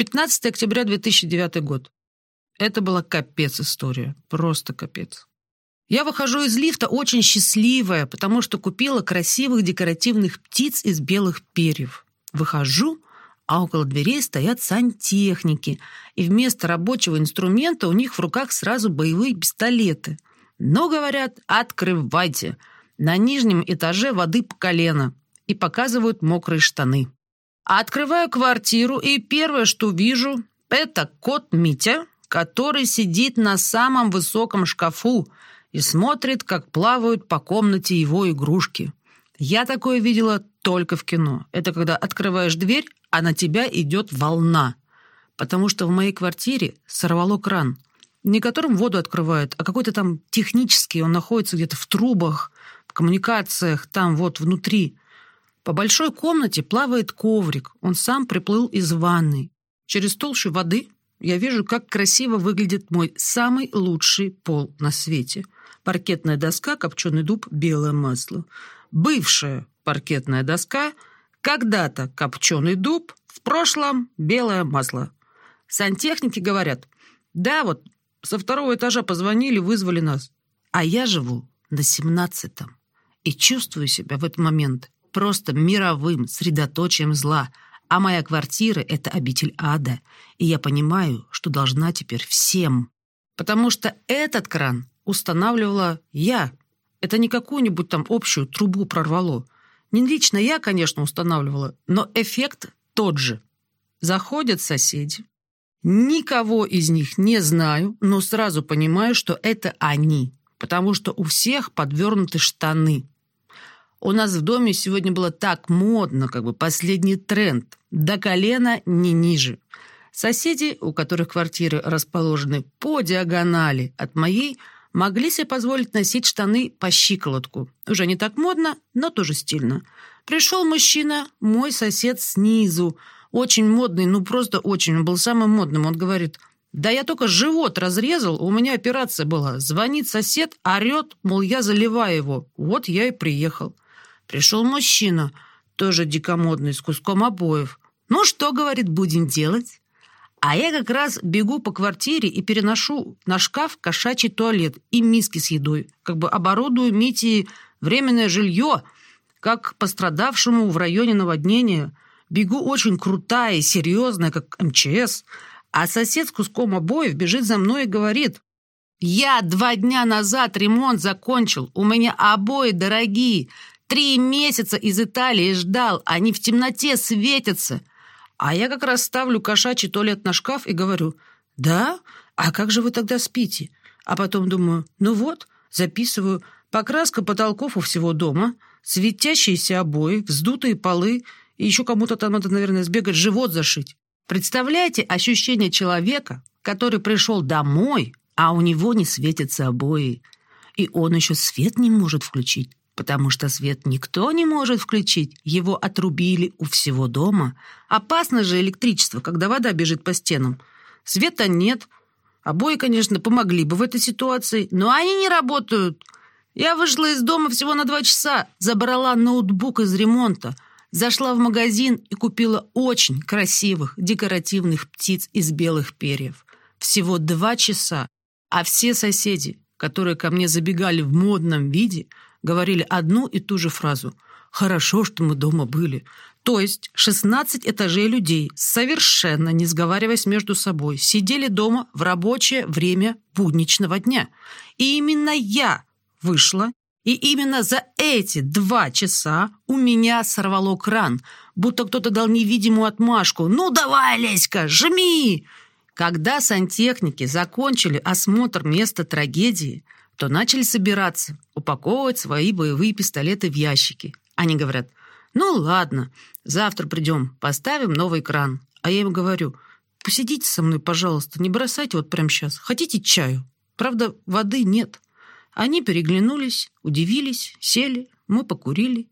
15 октября 2009 год. Это была капец история. Просто капец. Я выхожу из лифта очень счастливая, потому что купила красивых декоративных птиц из белых перьев. Выхожу, а около дверей стоят сантехники, и вместо рабочего инструмента у них в руках сразу боевые пистолеты. Но, говорят, открывайте. На нижнем этаже воды по колено. И показывают мокрые штаны. Открываю квартиру, и первое, что вижу, это кот Митя, который сидит на самом высоком шкафу и смотрит, как плавают по комнате его игрушки. Я такое видела только в кино. Это когда открываешь дверь, а на тебя идет волна. Потому что в моей квартире сорвало кран. Не которым воду открывают, а какой-то там технический, он находится где-то в трубах, в коммуникациях, там вот внутри. По большой комнате плавает коврик, он сам приплыл из ванной. Через толщу воды я вижу, как красиво выглядит мой самый лучший пол на свете. Паркетная доска, копченый дуб, белое масло. Бывшая паркетная доска — когда-то копченый дуб, в прошлом белое масло. Сантехники говорят, да, вот со второго этажа позвонили, вызвали нас. А я живу на семнадцатом и чувствую себя в этот момент просто мировым средоточием зла, а моя квартира — это обитель ада, и я понимаю, что должна теперь всем. Потому что этот кран устанавливала я. Это не какую-нибудь там общую трубу прорвало — не лично я, конечно, устанавливала, но эффект тот же. Заходят соседи. Никого из них не знаю, но сразу понимаю, что это они, потому что у всех подвернуты штаны. У нас в доме сегодня было так модно, как бы последний тренд. До колена не ниже. Соседи, у которых квартиры расположены по диагонали от моей, могли себе позволить носить штаны по щиколотку. Уже не так модно, но тоже стильно. Пришел мужчина, мой сосед снизу, очень модный, ну просто очень, он был самым модным. Он говорит, да я только живот разрезал, у меня операция была. Звонит сосед, орет, мол, я заливаю его. Вот я и приехал. Пришел мужчина, тоже дикомодный, с куском обоев. Ну что, говорит, будем делать? А я как раз бегу по квартире и переношу на шкаф кошачий туалет и миски с едой. Как бы оборудую Мити временное жилье, как пострадавшему в районе наводнения. Бегу очень крутая и серьезная, как МЧС. А сосед с куском обоев бежит за мной и говорит, «Я два дня назад ремонт закончил, у меня обои дорогие, три месяца из Италии ждал, они в темноте светятся». А я как раз ставлю кошачий туалет на шкаф и говорю, «Да? А как же вы тогда спите?» А потом думаю, ну вот, записываю, покраска потолков у всего дома, светящиеся обои, вздутые полы, и еще кому-то там надо, наверное, сбегать, живот зашить. Представляете ощущение человека, который пришел домой, а у него не светятся обои, и он еще свет не может включить потому что свет никто не может включить, его отрубили у всего дома. Опасно же электричество, когда вода бежит по стенам. Света нет. Обои, конечно, помогли бы в этой ситуации, но они не работают. Я вышла из дома всего на два часа, забрала ноутбук из ремонта, зашла в магазин и купила очень красивых декоративных птиц из белых перьев. Всего два часа, а все соседи, которые ко мне забегали в модном виде, говорили одну и ту же фразу «Хорошо, что мы дома были». То есть 16 этажей людей, совершенно не сговариваясь между собой, сидели дома в рабочее время будничного дня. И именно я вышла, и именно за эти два часа у меня сорвало кран, будто кто-то дал невидимую отмашку. «Ну давай, Леська, жми!» Когда сантехники закончили осмотр места трагедии, то начали собираться, упаковывать свои боевые пистолеты в ящики. Они говорят, ну ладно, завтра придем, поставим новый кран. А я им говорю, посидите со мной, пожалуйста, не бросайте вот прямо сейчас. Хотите чаю? Правда, воды нет. Они переглянулись, удивились, сели, мы покурили.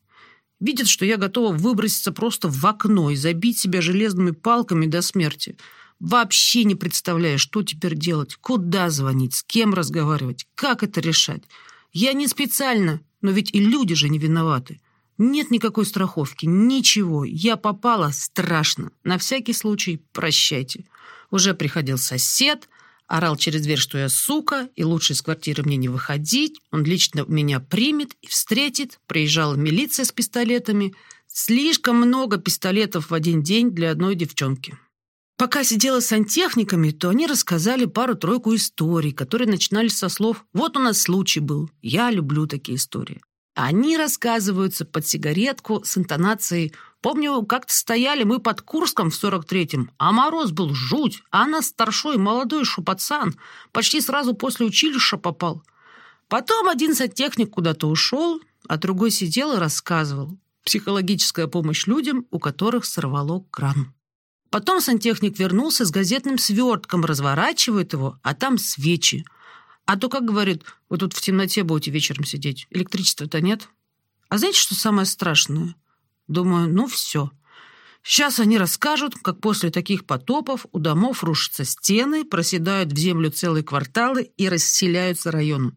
Видят, что я готова выброситься просто в окно и забить себя железными палками до смерти – Вообще не представляю, что теперь делать, куда звонить, с кем разговаривать, как это решать. Я не специально, но ведь и люди же не виноваты. Нет никакой страховки, ничего. Я попала страшно. На всякий случай прощайте. Уже приходил сосед, орал через дверь, что я сука, и лучше из квартиры мне не выходить. Он лично меня примет и встретит. Приезжала милиция с пистолетами. Слишком много пистолетов в один день для одной девчонки. Пока сидела с сантехниками, то они рассказали пару-тройку историй, которые начинались со слов «Вот у нас случай был, я люблю такие истории». Они рассказываются под сигаретку с интонацией «Помню, как-то стояли мы под Курском в 43-м, а мороз был жуть, а она старшой молодой шо пацан, почти сразу после училища попал». Потом один сантехник куда-то ушел, а другой сидел и рассказывал. Психологическая помощь людям, у которых сорвало кран. Потом сантехник вернулся с газетным свертком, разворачивает его, а там свечи – а то, как говорит, вы тут в темноте будете вечером сидеть. Электричества-то нет. А знаете, что самое страшное? Думаю, ну все. Сейчас они расскажут, как после таких потопов у домов рушатся стены, проседают в землю целые кварталы и расселяются району.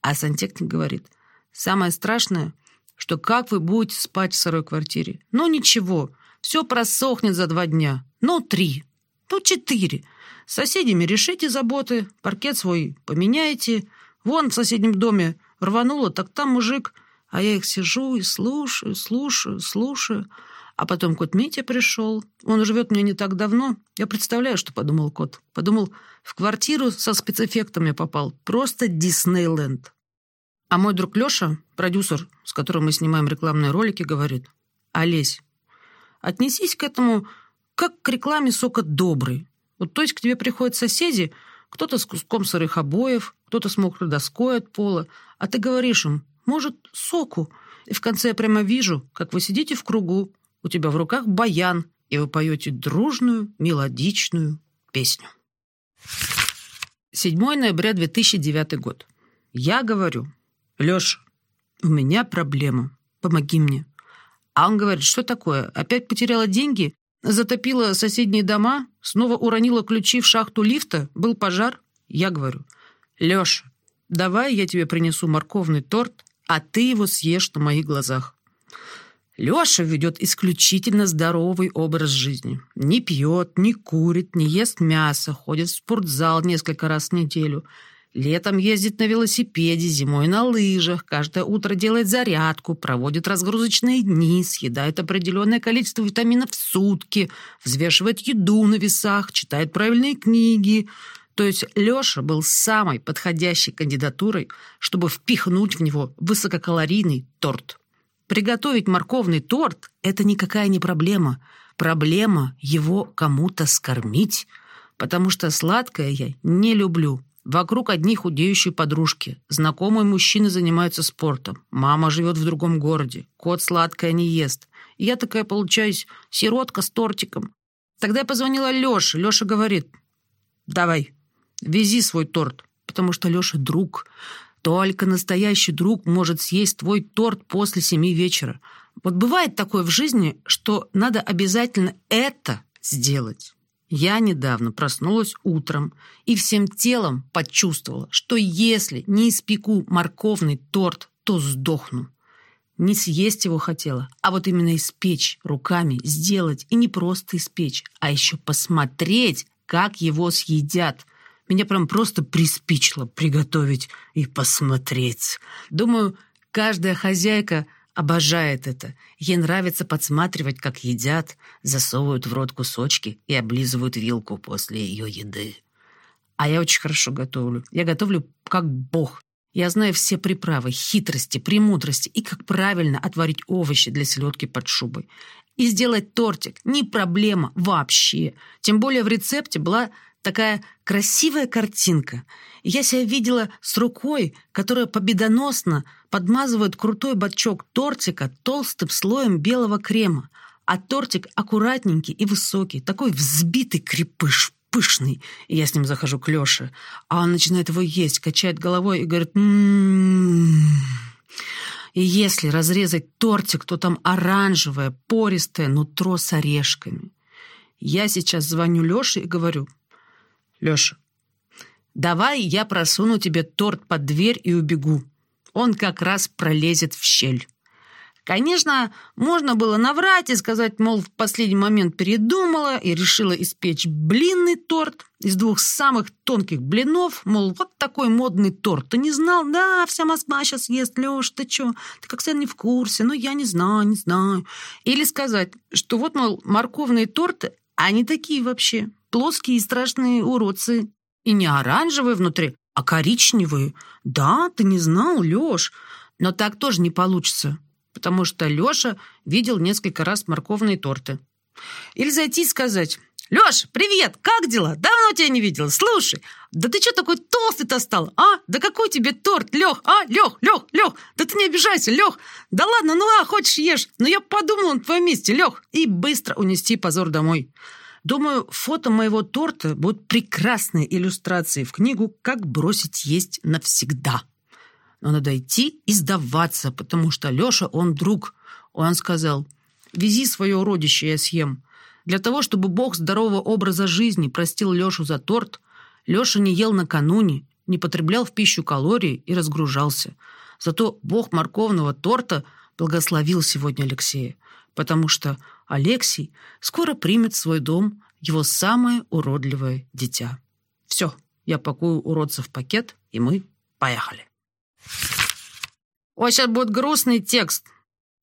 А сантехник говорит, самое страшное, что как вы будете спать в сырой квартире? Ну ничего, все просохнет за два дня. Ну три, ну четыре. С соседями решите заботы, паркет свой поменяйте. Вон в соседнем доме рвануло, так там мужик. А я их сижу и слушаю, слушаю, слушаю. А потом кот Митя пришел. Он живет меня не так давно. Я представляю, что подумал кот. Подумал, в квартиру со спецэффектами попал. Просто Диснейленд. А мой друг Леша, продюсер, с которым мы снимаем рекламные ролики, говорит, «Олесь, отнесись к этому как к рекламе сока добрый. Вот то есть к тебе приходят соседи, кто-то с куском сырых обоев, кто-то с мокрой доской от пола, а ты говоришь им, может, соку? И в конце я прямо вижу, как вы сидите в кругу, у тебя в руках баян, и вы поете дружную, мелодичную песню. 7 ноября 2009 год. Я говорю, Леша, у меня проблема, помоги мне. А он говорит, что такое, опять потеряла деньги? Затопила соседние дома, снова уронила ключи в шахту лифта, был пожар. Я говорю, Леша, давай я тебе принесу морковный торт, а ты его съешь на моих глазах. Леша ведет исключительно здоровый образ жизни. Не пьет, не курит, не ест мясо, ходит в спортзал несколько раз в неделю – Летом ездит на велосипеде, зимой на лыжах, каждое утро делает зарядку, проводит разгрузочные дни, съедает определенное количество витаминов в сутки, взвешивает еду на весах, читает правильные книги. То есть Леша был самой подходящей кандидатурой, чтобы впихнуть в него высококалорийный торт. Приготовить морковный торт – это никакая не проблема. Проблема его кому-то скормить, потому что сладкое я не люблю. Вокруг одни худеющие подружки. Знакомые мужчины занимаются спортом. Мама живет в другом городе. Кот сладкое не ест. И я такая получаюсь сиротка с тортиком. Тогда я позвонила Лёше. Лёша говорит, давай, вези свой торт. Потому что Лёша друг. Только настоящий друг может съесть твой торт после семи вечера. Вот бывает такое в жизни, что надо обязательно это сделать. Я недавно проснулась утром и всем телом почувствовала, что если не испеку морковный торт, то сдохну. Не съесть его хотела, а вот именно испечь руками, сделать. И не просто испечь, а еще посмотреть, как его съедят. Меня прям просто приспичило приготовить и посмотреть. Думаю, каждая хозяйка – Обожает это. Ей нравится подсматривать, как едят, засовывают в рот кусочки и облизывают вилку после ее еды. А я очень хорошо готовлю. Я готовлю как бог. Я знаю все приправы, хитрости, премудрости и как правильно отварить овощи для селедки под шубой. И сделать тортик не проблема вообще. Тем более в рецепте была такая красивая картинка. я себя видела с рукой, которая победоносно подмазывает крутой бачок тортика толстым слоем белого крема, а тортик аккуратненький и высокий, такой взбитый крепыш, пышный. И я с ним захожу к Лёше, а он начинает его есть, качает головой и говорит «М-м-м». И если разрезать тортик, то там оранжевое, пористое нутро с орешками. Я сейчас звоню Лёше и говорю Лёша, давай я просуну тебе торт под дверь и убегу. Он как раз пролезет в щель. Конечно, можно было наврать и сказать, мол, в последний момент передумала и решила испечь блинный торт из двух самых тонких блинов, мол, вот такой модный торт. Ты не знал? Да, вся Москва сейчас ест. Леш, ты чё? Ты как всегда не в курсе. Ну, я не знаю, не знаю. Или сказать, что вот, мол, морковные торты, они такие вообще, плоские и страшные уродцы. И не оранжевые внутри, а коричневые. Да, ты не знал, Леш. Но так тоже не получится потому что Леша видел несколько раз морковные торты. Или зайти и сказать, «Леш, привет, как дела? Давно тебя не видел. Слушай, да ты что такой толстый-то стал, а? Да какой тебе торт, Лех, а? Лех, Лех, Лех, да ты не обижайся, Лех. Да ладно, ну а, хочешь ешь, но я подумал на твоем месте, Лех. И быстро унести позор домой. Думаю, фото моего торта будут прекрасной иллюстрацией в книгу «Как бросить есть навсегда». Но надо идти и сдаваться, потому что Леша, он друг. Он сказал, вези свое уродище, я съем. Для того, чтобы Бог здорового образа жизни простил Лешу за торт, Леша не ел накануне, не потреблял в пищу калорий и разгружался. Зато Бог морковного торта благословил сегодня Алексея, потому что Алексей скоро примет в свой дом его самое уродливое дитя. Все, я пакую уродца в пакет, и мы поехали. Ой, сейчас будет грустный текст.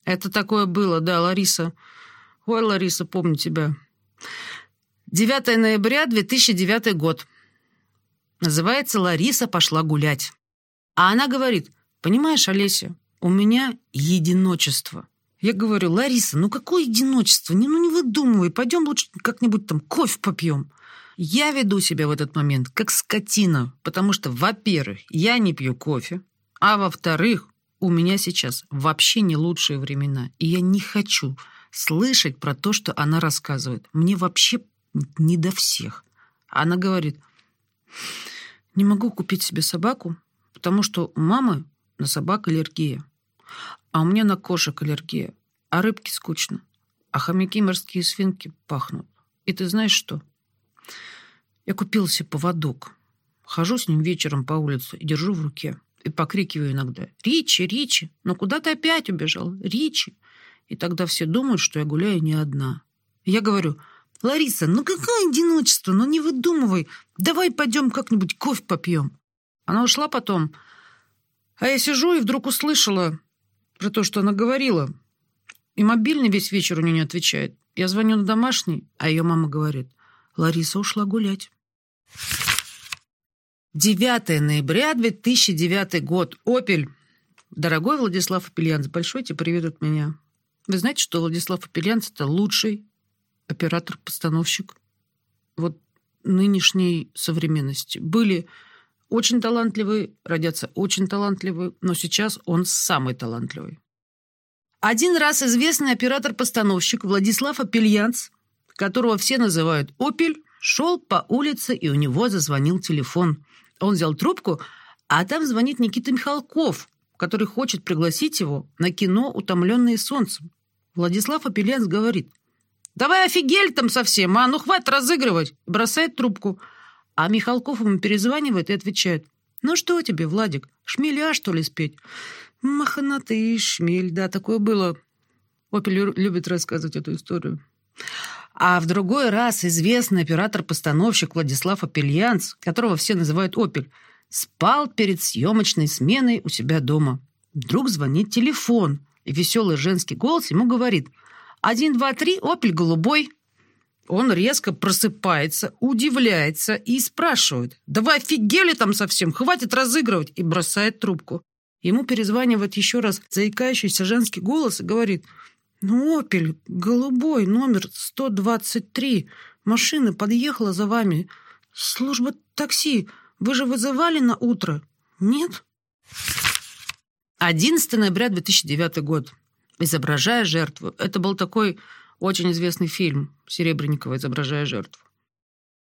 Это такое было, да, Лариса. Ой, Лариса, помню тебя. 9 ноября 2009 год. Называется «Лариса пошла гулять». А она говорит, понимаешь, Олеся, у меня единочество. Я говорю, Лариса, ну какое единочество? Не, ну не выдумывай, пойдем лучше как-нибудь там кофе попьем. Я веду себя в этот момент как скотина, потому что, во-первых, я не пью кофе, а во-вторых, у меня сейчас вообще не лучшие времена, и я не хочу слышать про то, что она рассказывает. Мне вообще не до всех. Она говорит, не могу купить себе собаку, потому что у мамы на собак аллергия, а у меня на кошек аллергия, а рыбки скучно, а хомяки морские свинки пахнут. И ты знаешь что? Я купил себе поводок. Хожу с ним вечером по улице и держу в руке и покрикиваю иногда «Ричи, Ричи! Ну куда ты опять убежал? Ричи!» И тогда все думают, что я гуляю не одна. Я говорю «Лариса, ну какое одиночество? Ну не выдумывай! Давай пойдем как-нибудь кофе попьем!» Она ушла потом, а я сижу и вдруг услышала про то, что она говорила. И мобильный весь вечер у нее не отвечает. Я звоню на домашний, а ее мама говорит «Лариса ушла гулять». 9 ноября 2009 год. «Опель». Дорогой Владислав Апельянц, большой тебе привет от меня. Вы знаете, что Владислав Апельянц – это лучший оператор-постановщик вот нынешней современности. Были очень талантливые, родятся очень талантливые, но сейчас он самый талантливый. Один раз известный оператор-постановщик Владислав Апельянц, которого все называют «Опель», шел по улице, и у него зазвонил телефон. Он взял трубку, а там звонит Никита Михалков, который хочет пригласить его на кино «Утомленные солнцем». Владислав Апелянц говорит, «Давай офигели там совсем, а? Ну, хватит разыгрывать!» Бросает трубку. А Михалков ему перезванивает и отвечает, «Ну что тебе, Владик, шмеля, что ли, спеть?» «Маханатый шмель, да, такое было». Опель любит рассказывать эту историю. А в другой раз известный оператор-постановщик Владислав Апельянц, которого все называют «Опель», спал перед съемочной сменой у себя дома. Вдруг звонит телефон, и веселый женский голос ему говорит «Один, два, три, Опель голубой». Он резко просыпается, удивляется и спрашивает «Да вы офигели там совсем? Хватит разыгрывать!» и бросает трубку. Ему перезванивает еще раз заикающийся женский голос и говорит ну, «Опель, голубой, номер 123. Машина подъехала за вами. Служба такси. Вы же вызывали на утро? Нет?» 11 ноября 2009 год. «Изображая жертву». Это был такой очень известный фильм Серебренникова «Изображая жертву».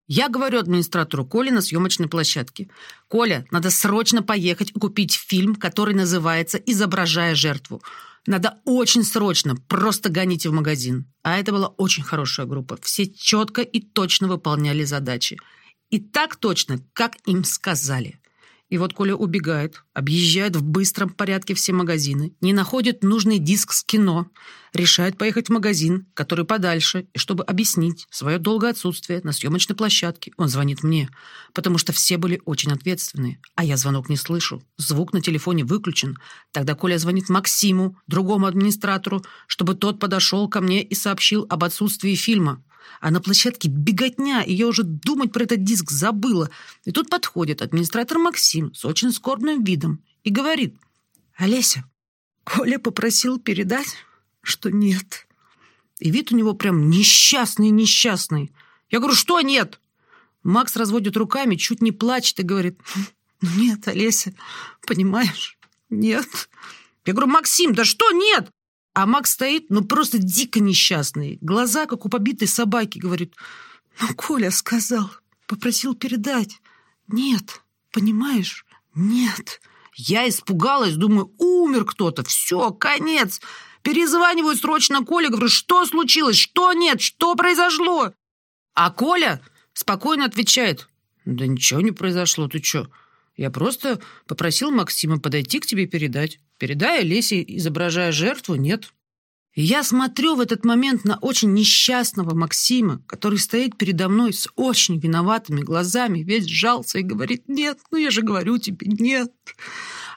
Я говорю администратору Коли на съемочной площадке. «Коля, надо срочно поехать и купить фильм, который называется «Изображая жертву». Надо очень срочно, просто гоните в магазин. А это была очень хорошая группа. Все четко и точно выполняли задачи. И так точно, как им сказали. И вот Коля убегает, объезжает в быстром порядке все магазины, не находит нужный диск с кино, решает поехать в магазин, который подальше, и чтобы объяснить свое долгое отсутствие на съемочной площадке, он звонит мне, потому что все были очень ответственные, а я звонок не слышу, звук на телефоне выключен. Тогда Коля звонит Максиму, другому администратору, чтобы тот подошел ко мне и сообщил об отсутствии фильма. А на площадке беготня, и я уже думать про этот диск забыла. И тут подходит администратор Максим с очень скорбным видом и говорит, «Олеся, Коля попросил передать, что нет». И вид у него прям несчастный-несчастный. Я говорю, что нет? Макс разводит руками, чуть не плачет и говорит, ну нет, Олеся, понимаешь, нет. Я говорю, Максим, да что нет? А Макс стоит, ну, просто дико несчастный. Глаза, как у побитой собаки, говорит. Ну, Коля сказал, попросил передать. Нет, понимаешь? Нет. Я испугалась, думаю, умер кто-то. Все, конец. Перезваниваю срочно Коле, говорю, что случилось, что нет, что произошло? А Коля спокойно отвечает, да ничего не произошло, ты что? Я просто попросил Максима подойти к тебе и передать. Передая Лесе, изображая жертву, нет. И я смотрю в этот момент на очень несчастного Максима, который стоит передо мной с очень виноватыми глазами, весь сжался и говорит «Нет, ну я же говорю тебе, нет».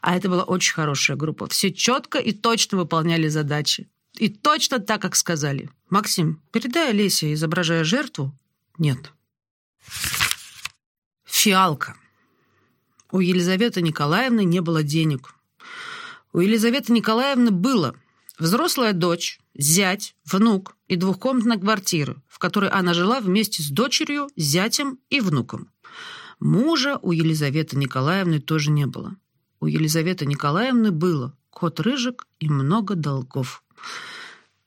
А это была очень хорошая группа. Все четко и точно выполняли задачи. И точно так, как сказали. «Максим, передай Олесе, изображая жертву?» «Нет». Фиалка. У Елизаветы Николаевны не было денег. У Елизаветы Николаевны было взрослая дочь, зять, внук и двухкомнатная квартира, в которой она жила вместе с дочерью, зятем и внуком. Мужа у Елизаветы Николаевны тоже не было. У Елизаветы Николаевны было кот Рыжик и много долгов.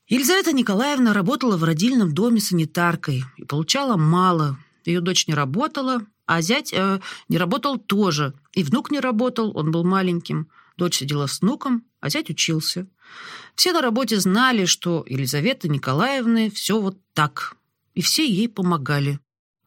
Елизавета Николаевна работала в родильном доме санитаркой и получала мало. Ее дочь не работала, а зять э, не работал тоже. И внук не работал, он был маленьким. Дочь сидела с внуком, а зять учился. Все на работе знали, что Елизавета Николаевна все вот так. И все ей помогали.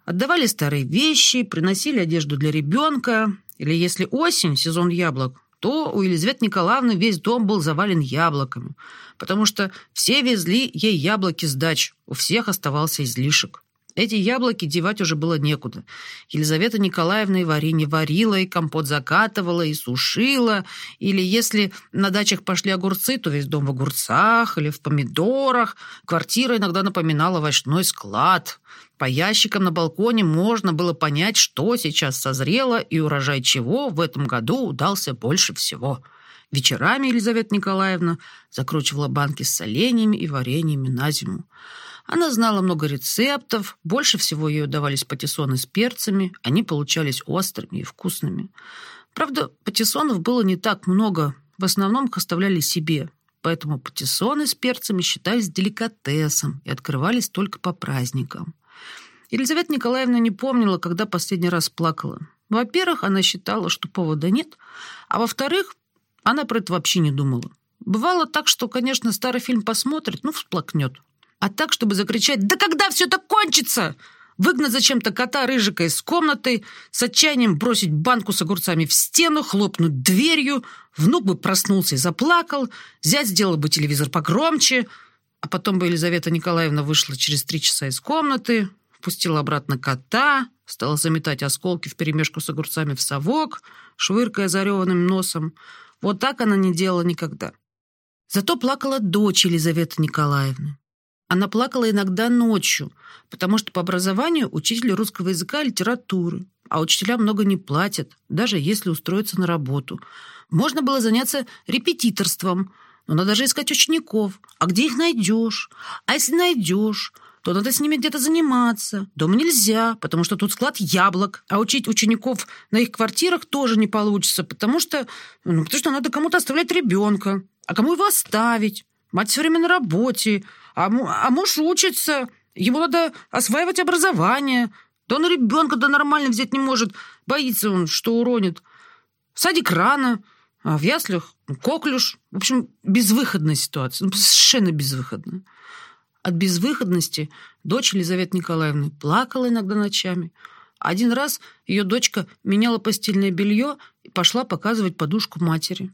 Отдавали старые вещи, приносили одежду для ребенка. Или если осень, сезон яблок, то у Елизаветы Николаевны весь дом был завален яблоками, потому что все везли ей яблоки с дач, у всех оставался излишек. Эти яблоки девать уже было некуда. Елизавета Николаевна и варенье варила, и компот закатывала, и сушила. Или если на дачах пошли огурцы, то весь дом в огурцах или в помидорах. Квартира иногда напоминала овощной склад. По ящикам на балконе можно было понять, что сейчас созрело и урожай чего в этом году удался больше всего. Вечерами Елизавета Николаевна закручивала банки с соленьями и вареньями на зиму. Она знала много рецептов, больше всего ей удавались патиссоны с перцами, они получались острыми и вкусными. Правда, патиссонов было не так много, в основном их оставляли себе, поэтому патиссоны с перцами считались деликатесом и открывались только по праздникам. Елизавета Николаевна не помнила, когда последний раз плакала. Во-первых, она считала, что повода нет, а во-вторых, она про это вообще не думала. Бывало так, что, конечно, старый фильм посмотрит, ну, всплакнет, а так, чтобы закричать «Да когда все это кончится?» Выгнать зачем-то кота Рыжика из комнаты, с отчаянием бросить банку с огурцами в стену, хлопнуть дверью, внук бы проснулся и заплакал, зять сделал бы телевизор погромче, а потом бы Елизавета Николаевна вышла через три часа из комнаты, впустила обратно кота, стала заметать осколки вперемешку с огурцами в совок, швыркая зареванным носом. Вот так она не делала никогда. Зато плакала дочь Елизаветы Николаевны. Она плакала иногда ночью, потому что по образованию учитель русского языка и литературы, а учителя много не платят, даже если устроиться на работу. Можно было заняться репетиторством, но надо же искать учеников. А где их найдешь? А если найдешь, то надо с ними где-то заниматься. Дома нельзя, потому что тут склад яблок. А учить учеников на их квартирах тоже не получится, потому что, ну, потому что надо кому-то оставлять ребенка. А кому его оставить? Мать все время на работе, а, а муж учится. Ему надо осваивать образование. Да он ребенка да нормально взять не может. Боится он, что уронит. В садик рано, а в яслях коклюш. В общем, безвыходная ситуация. Ну, совершенно безвыходная. От безвыходности дочь Елизаветы Николаевны плакала иногда ночами, Один раз ее дочка меняла постельное белье и пошла показывать подушку матери.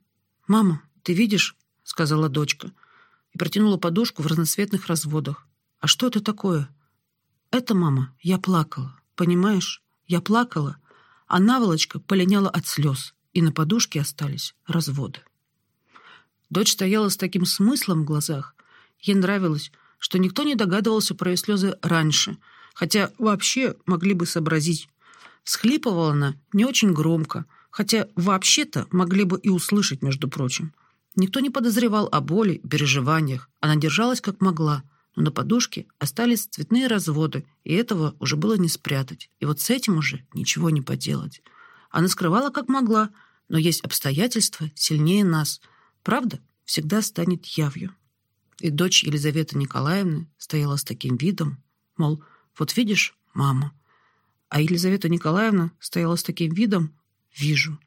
«Мама, ты видишь?» — сказала дочка. И протянула подушку в разноцветных разводах. «А что это такое?» «Это, мама, я плакала. Понимаешь? Я плакала, а наволочка полиняла от слез, и на подушке остались разводы». Дочь стояла с таким смыслом в глазах. Ей нравилось, что никто не догадывался про ее слезы раньше, хотя вообще могли бы сообразить. Схлипывала она не очень громко, хотя вообще-то могли бы и услышать, между прочим. Никто не подозревал о боли, переживаниях. Она держалась как могла, но на подушке остались цветные разводы, и этого уже было не спрятать. И вот с этим уже ничего не поделать. Она скрывала как могла, но есть обстоятельства сильнее нас. Правда всегда станет явью. И дочь Елизаветы Николаевны стояла с таким видом, мол, вот видишь, мама. А Елизавета Николаевна стояла с таким видом, вижу.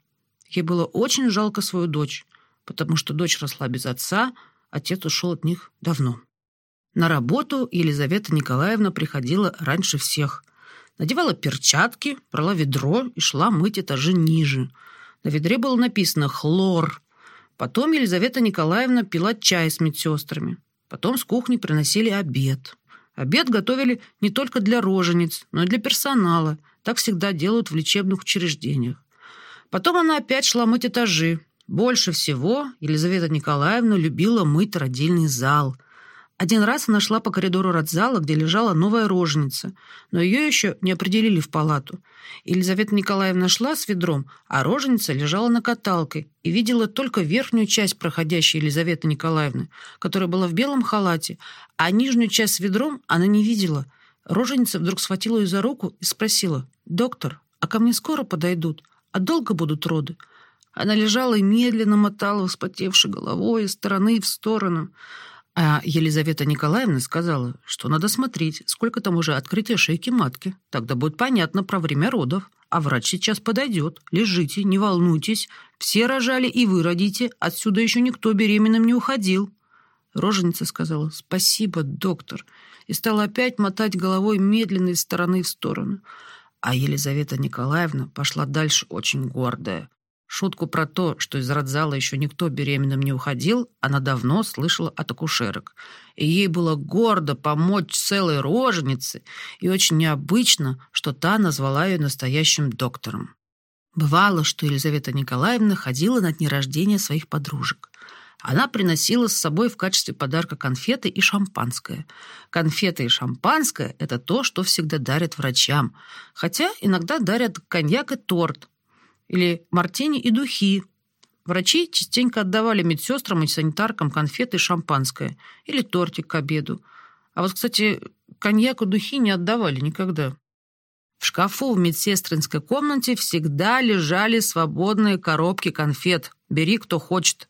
Ей было очень жалко свою дочь, потому что дочь росла без отца, отец ушел от них давно. На работу Елизавета Николаевна приходила раньше всех. Надевала перчатки, брала ведро и шла мыть этажи ниже. На ведре было написано «хлор», Потом Елизавета Николаевна пила чай с медсестрами. Потом с кухни приносили обед. Обед готовили не только для рожениц, но и для персонала. Так всегда делают в лечебных учреждениях. Потом она опять шла мыть этажи. Больше всего Елизавета Николаевна любила мыть родильный зал – один раз она шла по коридору родзала, где лежала новая роженица, но ее еще не определили в палату. Елизавета Николаевна шла с ведром, а роженица лежала на каталке и видела только верхнюю часть проходящей Елизаветы Николаевны, которая была в белом халате, а нижнюю часть с ведром она не видела. Роженица вдруг схватила ее за руку и спросила, «Доктор, а ко мне скоро подойдут? А долго будут роды?» Она лежала и медленно мотала вспотевшей головой из стороны в сторону. А Елизавета Николаевна сказала, что надо смотреть, сколько там уже открытия шейки матки. Тогда будет понятно про время родов. А врач сейчас подойдет. Лежите, не волнуйтесь. Все рожали, и вы родите. Отсюда еще никто беременным не уходил. Роженица сказала «Спасибо, доктор», и стала опять мотать головой медленно из стороны в сторону. А Елизавета Николаевна пошла дальше очень гордая. Шутку про то, что из родзала еще никто беременным не уходил, она давно слышала от акушерок. И ей было гордо помочь целой роженице, и очень необычно, что та назвала ее настоящим доктором. Бывало, что Елизавета Николаевна ходила на дни рождения своих подружек. Она приносила с собой в качестве подарка конфеты и шампанское. Конфеты и шампанское – это то, что всегда дарят врачам. Хотя иногда дарят коньяк и торт, или мартини и духи. Врачи частенько отдавали медсестрам и санитаркам конфеты и шампанское или тортик к обеду. А вот, кстати, коньяк и духи не отдавали никогда. В шкафу в медсестринской комнате всегда лежали свободные коробки конфет. Бери, кто хочет.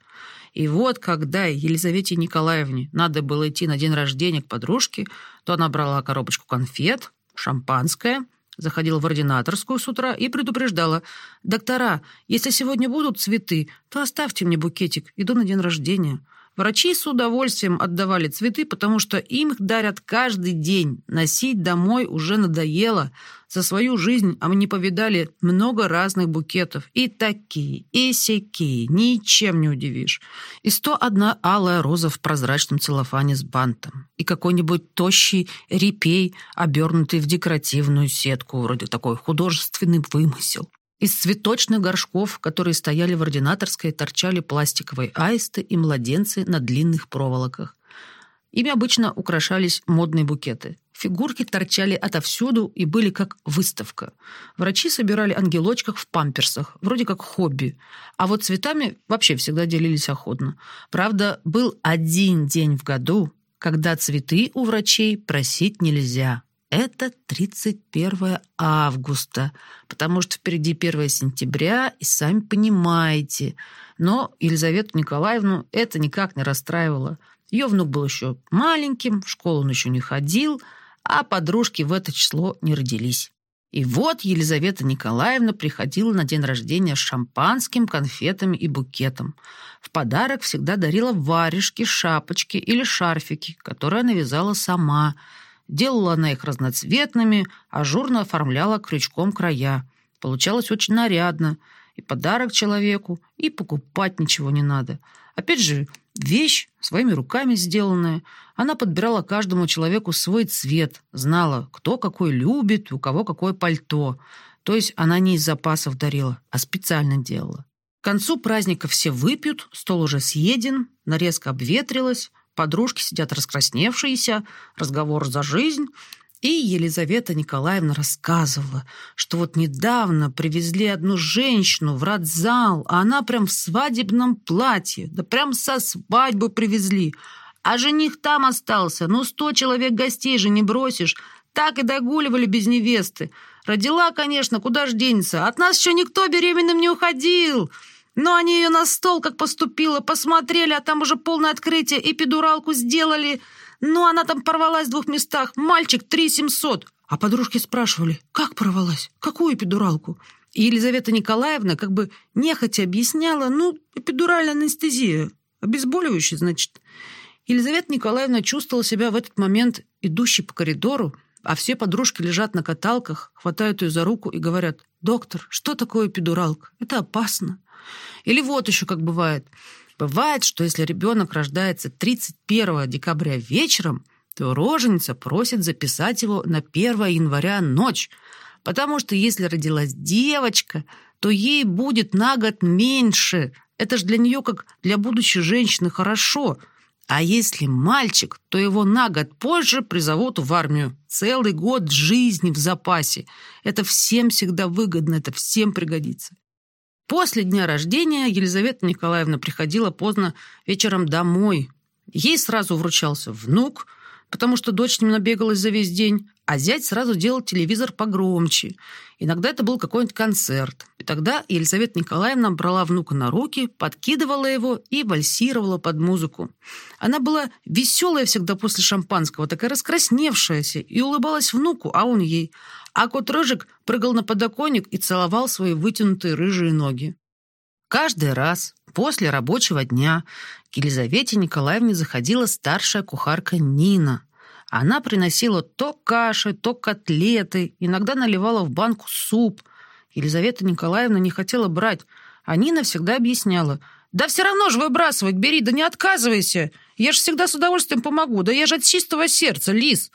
И вот, когда Елизавете Николаевне надо было идти на день рождения к подружке, то она брала коробочку конфет, шампанское – заходила в ординаторскую с утра и предупреждала. «Доктора, если сегодня будут цветы, то оставьте мне букетик, иду на день рождения». Врачи с удовольствием отдавали цветы, потому что им их дарят каждый день. Носить домой уже надоело. За свою жизнь а не повидали много разных букетов. И такие, и сякие, ничем не удивишь. И сто одна алая роза в прозрачном целлофане с бантом. И какой-нибудь тощий репей, обернутый в декоративную сетку, вроде такой художественный вымысел. Из цветочных горшков, которые стояли в ординаторской, торчали пластиковые аисты и младенцы на длинных проволоках. Ими обычно украшались модные букеты. Фигурки торчали отовсюду и были как выставка. Врачи собирали ангелочков в памперсах, вроде как хобби. А вот цветами вообще всегда делились охотно. Правда, был один день в году, когда цветы у врачей просить нельзя. Это 31 августа, потому что впереди 1 сентября, и сами понимаете. Но Елизавету Николаевну это никак не расстраивало. Ее внук был еще маленьким, в школу он еще не ходил, а подружки в это число не родились. И вот Елизавета Николаевна приходила на день рождения с шампанским, конфетами и букетом. В подарок всегда дарила варежки, шапочки или шарфики, которые она вязала сама – Делала она их разноцветными, ажурно оформляла крючком края. Получалось очень нарядно. И подарок человеку, и покупать ничего не надо. Опять же, вещь своими руками сделанная. Она подбирала каждому человеку свой цвет, знала, кто какой любит, у кого какое пальто. То есть она не из запасов дарила, а специально делала. К концу праздника все выпьют, стол уже съеден, нарезка обветрилась, подружки сидят раскрасневшиеся, разговор за жизнь. И Елизавета Николаевна рассказывала, что вот недавно привезли одну женщину в родзал, а она прям в свадебном платье, да прям со свадьбы привезли. А жених там остался, ну сто человек гостей же не бросишь. Так и догуливали без невесты. Родила, конечно, куда ж денется. От нас еще никто беременным не уходил. Но они ее на стол, как поступила, посмотрели, а там уже полное открытие, эпидуралку сделали. Ну, она там порвалась в двух местах. Мальчик три семьсот. А подружки спрашивали, как порвалась? Какую эпидуралку? И Елизавета Николаевна как бы нехотя объясняла, ну, эпидуральная анестезия, обезболивающая, значит. Елизавета Николаевна чувствовала себя в этот момент идущей по коридору, а все подружки лежат на каталках, хватают ее за руку и говорят, «Доктор, что такое эпидуралка? Это опасно». Или вот еще как бывает. Бывает, что если ребенок рождается 31 декабря вечером, то роженица просит записать его на 1 января ночь, потому что если родилась девочка, то ей будет на год меньше. Это же для нее, как для будущей женщины, хорошо. А если мальчик, то его на год позже призовут в армию. Целый год жизни в запасе. Это всем всегда выгодно, это всем пригодится. После дня рождения Елизавета Николаевна приходила поздно вечером домой. Ей сразу вручался внук, потому что дочь не набегалась за весь день, а зять сразу делал телевизор погромче. Иногда это был какой-нибудь концерт. И тогда Елизавета Николаевна брала внука на руки, подкидывала его и вальсировала под музыку. Она была веселая всегда после шампанского, такая раскрасневшаяся, и улыбалась внуку, а он ей – а кот Рыжик прыгал на подоконник и целовал свои вытянутые рыжие ноги. Каждый раз после рабочего дня к Елизавете Николаевне заходила старшая кухарка Нина. Она приносила то каши, то котлеты, иногда наливала в банку суп. Елизавета Николаевна не хотела брать, а Нина всегда объясняла. «Да все равно же выбрасывать бери, да не отказывайся. Я же всегда с удовольствием помогу, да я же от чистого сердца, лис».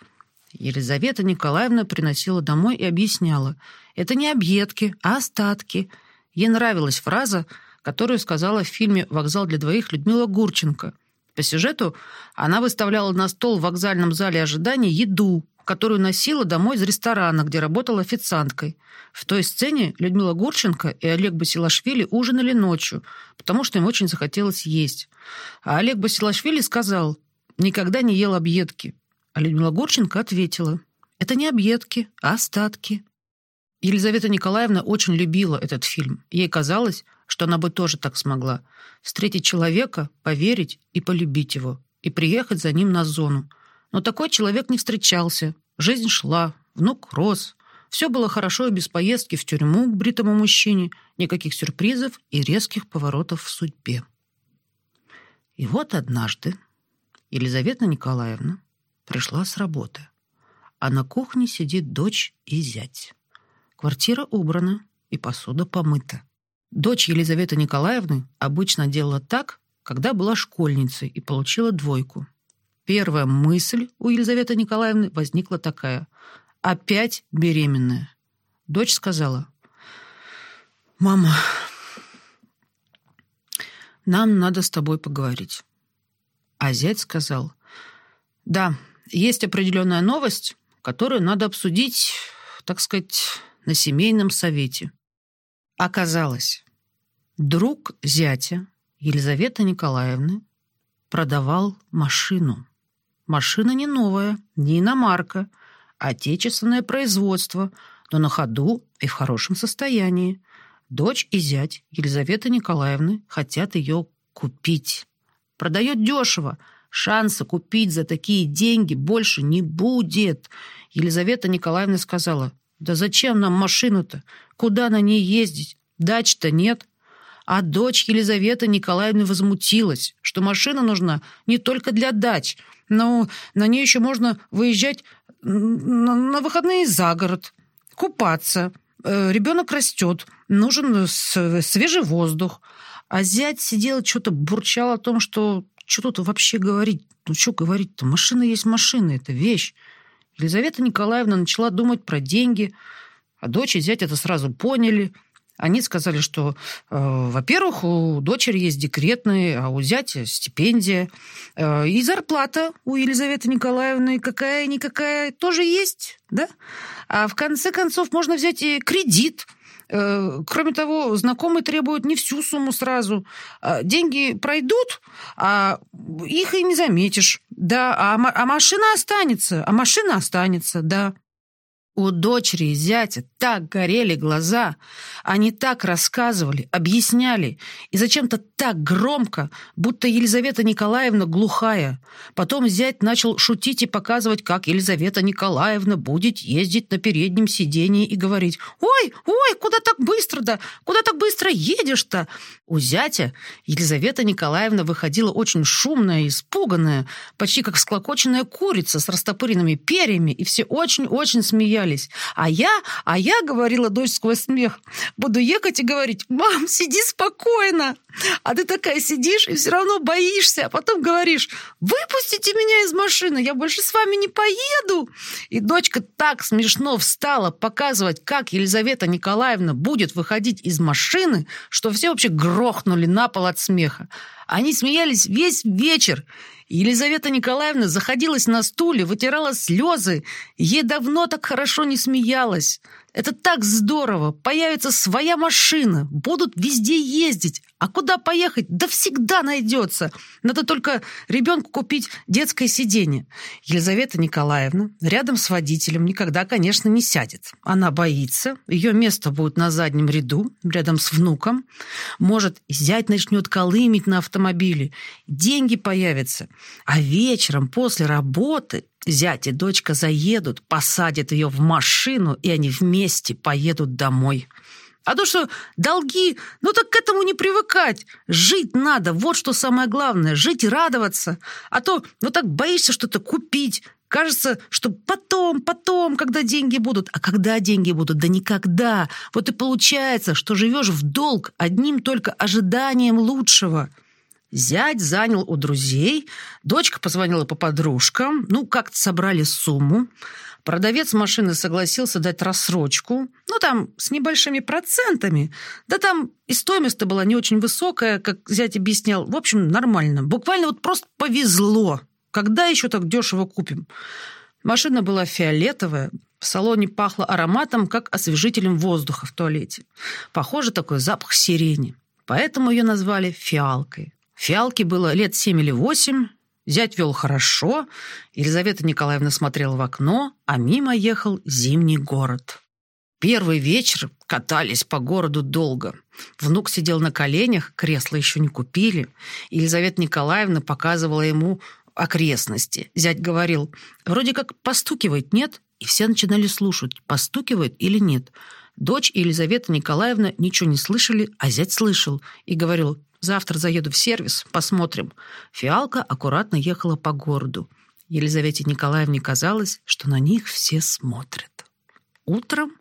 Елизавета Николаевна приносила домой и объясняла. Это не объедки, а остатки. Ей нравилась фраза, которую сказала в фильме «Вокзал для двоих» Людмила Гурченко. По сюжету она выставляла на стол в вокзальном зале ожидания еду, которую носила домой из ресторана, где работала официанткой. В той сцене Людмила Гурченко и Олег Басилашвили ужинали ночью, потому что им очень захотелось есть. А Олег Басилашвили сказал «Никогда не ел объедки. А Людмила Гурченко ответила, это не объедки, а остатки. Елизавета Николаевна очень любила этот фильм. Ей казалось, что она бы тоже так смогла. Встретить человека, поверить и полюбить его, и приехать за ним на зону. Но такой человек не встречался. Жизнь шла, внук рос. Все было хорошо и без поездки в тюрьму к бритому мужчине, никаких сюрпризов и резких поворотов в судьбе. И вот однажды Елизавета Николаевна пришла с работы. А на кухне сидит дочь и зять. Квартира убрана и посуда помыта. Дочь Елизаветы Николаевны обычно делала так, когда была школьницей и получила двойку. Первая мысль у Елизаветы Николаевны возникла такая. «Опять беременная». Дочь сказала, «Мама, нам надо с тобой поговорить». А зять сказал, «Да, есть определенная новость, которую надо обсудить, так сказать, на семейном совете. Оказалось, друг зятя Елизаветы Николаевны продавал машину. Машина не новая, не иномарка, а отечественное производство, но на ходу и в хорошем состоянии. Дочь и зять Елизаветы Николаевны хотят ее купить. Продает дешево – Шанса купить за такие деньги больше не будет. Елизавета Николаевна сказала, да зачем нам машину-то? Куда на ней ездить? Дач-то нет. А дочь Елизаветы Николаевны возмутилась, что машина нужна не только для дач, но на ней еще можно выезжать на, на выходные за город, купаться. Э, ребенок растет, нужен свежий воздух. А зять сидел, что-то бурчал о том, что что тут вообще говорить? Ну, что говорить-то? Машина есть машина, это вещь. Елизавета Николаевна начала думать про деньги, а дочь и зять это сразу поняли – они сказали, что, э, во-первых, у дочери есть декретные, а у зятя стипендия. Э, и зарплата у Елизаветы Николаевны какая-никакая тоже есть, да? А в конце концов можно взять и кредит. Э, кроме того, знакомые требуют не всю сумму сразу. А деньги пройдут, а их и не заметишь. Да, а, а машина останется, а машина останется, да. У дочери и зятя так горели глаза, они так рассказывали, объясняли, и зачем-то так громко, будто Елизавета Николаевна глухая. Потом зять начал шутить и показывать, как Елизавета Николаевна будет ездить на переднем сидении и говорить «Ой, ой, куда так быстро-то? Куда так быстро едешь-то?» У зятя Елизавета Николаевна выходила очень шумная испуганная, почти как склокоченная курица с растопыренными перьями, и все очень-очень смеялись. А я, а я, говорила дочь сквозь смех, буду ехать и говорить, мам, сиди спокойно. А ты такая сидишь и все равно боишься, а потом говоришь, выпустите меня из машины, я больше с вами не поеду. И дочка так смешно встала показывать, как Елизавета Николаевна будет выходить из машины, что все вообще грохнули на пол от смеха. Они смеялись весь вечер. Елизавета Николаевна заходилась на стуле, вытирала слезы. Ей давно так хорошо не смеялась. Это так здорово! Появится своя машина, будут везде ездить. А куда поехать? Да всегда найдется. Надо только ребенку купить детское сиденье. Елизавета Николаевна рядом с водителем никогда, конечно, не сядет. Она боится. Ее место будет на заднем ряду, рядом с внуком. Может, зять начнет колымить на автомобиле. Деньги появятся. А вечером после работы Зять и дочка заедут, посадят ее в машину, и они вместе поедут домой. А то, что долги, ну так к этому не привыкать. Жить надо, вот что самое главное. Жить и радоваться. А то, ну так боишься что-то купить. Кажется, что потом, потом, когда деньги будут. А когда деньги будут? Да никогда. Вот и получается, что живешь в долг одним только ожиданием лучшего. Зять занял у друзей, дочка позвонила по подружкам, ну, как-то собрали сумму. Продавец машины согласился дать рассрочку, ну, там, с небольшими процентами. Да там и стоимость-то была не очень высокая, как зять объяснял. В общем, нормально. Буквально вот просто повезло. Когда еще так дешево купим? Машина была фиолетовая, в салоне пахло ароматом, как освежителем воздуха в туалете. Похоже, такой запах сирени. Поэтому ее назвали фиалкой. Фиалке было лет семь или восемь, зять вел хорошо, Елизавета Николаевна смотрела в окно, а мимо ехал зимний город. Первый вечер катались по городу долго. Внук сидел на коленях, кресло еще не купили. Елизавета Николаевна показывала ему окрестности. Зять говорил, вроде как постукивает, нет? И все начинали слушать, постукивает или нет. Дочь и Елизавета Николаевна ничего не слышали, а зять слышал и говорил, Завтра заеду в сервис, посмотрим». Фиалка аккуратно ехала по городу. Елизавете Николаевне казалось, что на них все смотрят. Утром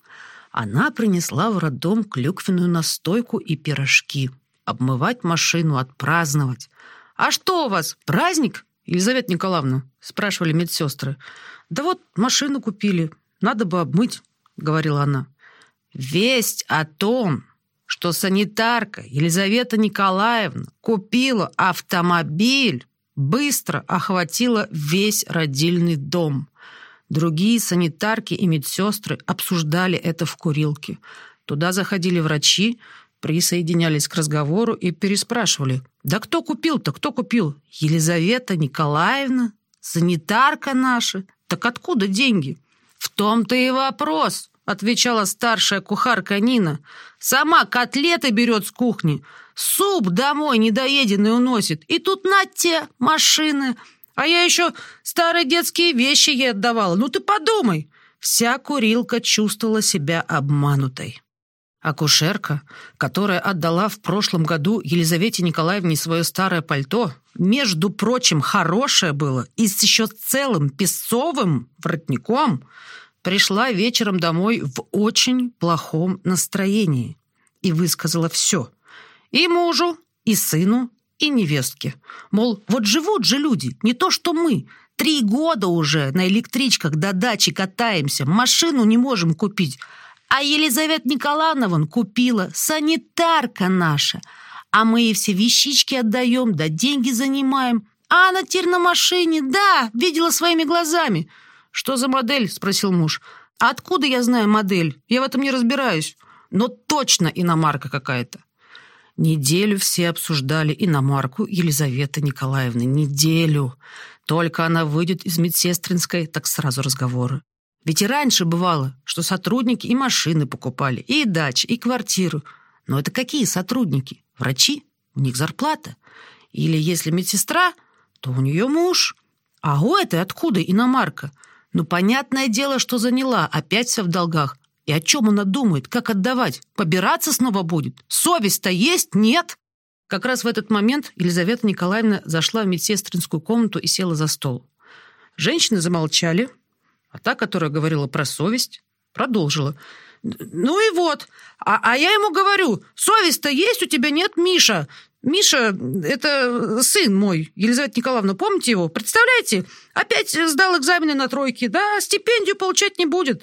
она принесла в роддом клюквенную настойку и пирожки. Обмывать машину, отпраздновать. «А что у вас, праздник?» «Елизавета Николаевна», — спрашивали медсестры. «Да вот машину купили, надо бы обмыть», — говорила она. «Весть о том, что санитарка Елизавета Николаевна купила автомобиль, быстро охватила весь родильный дом. Другие санитарки и медсестры обсуждали это в курилке. Туда заходили врачи, присоединялись к разговору и переспрашивали. «Да кто купил-то? Кто купил? Елизавета Николаевна? Санитарка наша? Так откуда деньги?» «В том-то и вопрос», — отвечала старшая кухарка Нина. «Сама котлеты берет с кухни, суп домой недоеденный уносит, и тут на те машины. А я еще старые детские вещи ей отдавала. Ну ты подумай!» Вся курилка чувствовала себя обманутой. Акушерка, которая отдала в прошлом году Елизавете Николаевне свое старое пальто, между прочим, хорошее было и с еще целым песцовым воротником, пришла вечером домой в очень плохом настроении и высказала все. И мужу, и сыну, и невестке. Мол, вот живут же люди, не то что мы. Три года уже на электричках до дачи катаемся, машину не можем купить. А Елизавета Николаевна вон купила, санитарка наша. А мы ей все вещички отдаем, да деньги занимаем. А она теперь на машине, да, видела своими глазами. «Что за модель?» – спросил муж. «А откуда я знаю модель? Я в этом не разбираюсь. Но точно иномарка какая-то». Неделю все обсуждали иномарку Елизаветы Николаевны. Неделю. Только она выйдет из медсестринской, так сразу разговоры. Ведь и раньше бывало, что сотрудники и машины покупали, и дачи, и квартиру. Но это какие сотрудники? Врачи? У них зарплата. Или если медсестра, то у нее муж. А у этой откуда иномарка? Ну, понятное дело, что заняла, опять вся в долгах. И о чем она думает? Как отдавать? Побираться снова будет? Совесть-то есть? Нет? Как раз в этот момент Елизавета Николаевна зашла в медсестринскую комнату и села за стол. Женщины замолчали, а та, которая говорила про совесть, продолжила. «Ну и вот. А, а я ему говорю, совесть-то есть у тебя, нет, Миша? Миша – это сын мой, Елизавета Николаевна, помните его? Представляете? Опять сдал экзамены на тройки, да, стипендию получать не будет».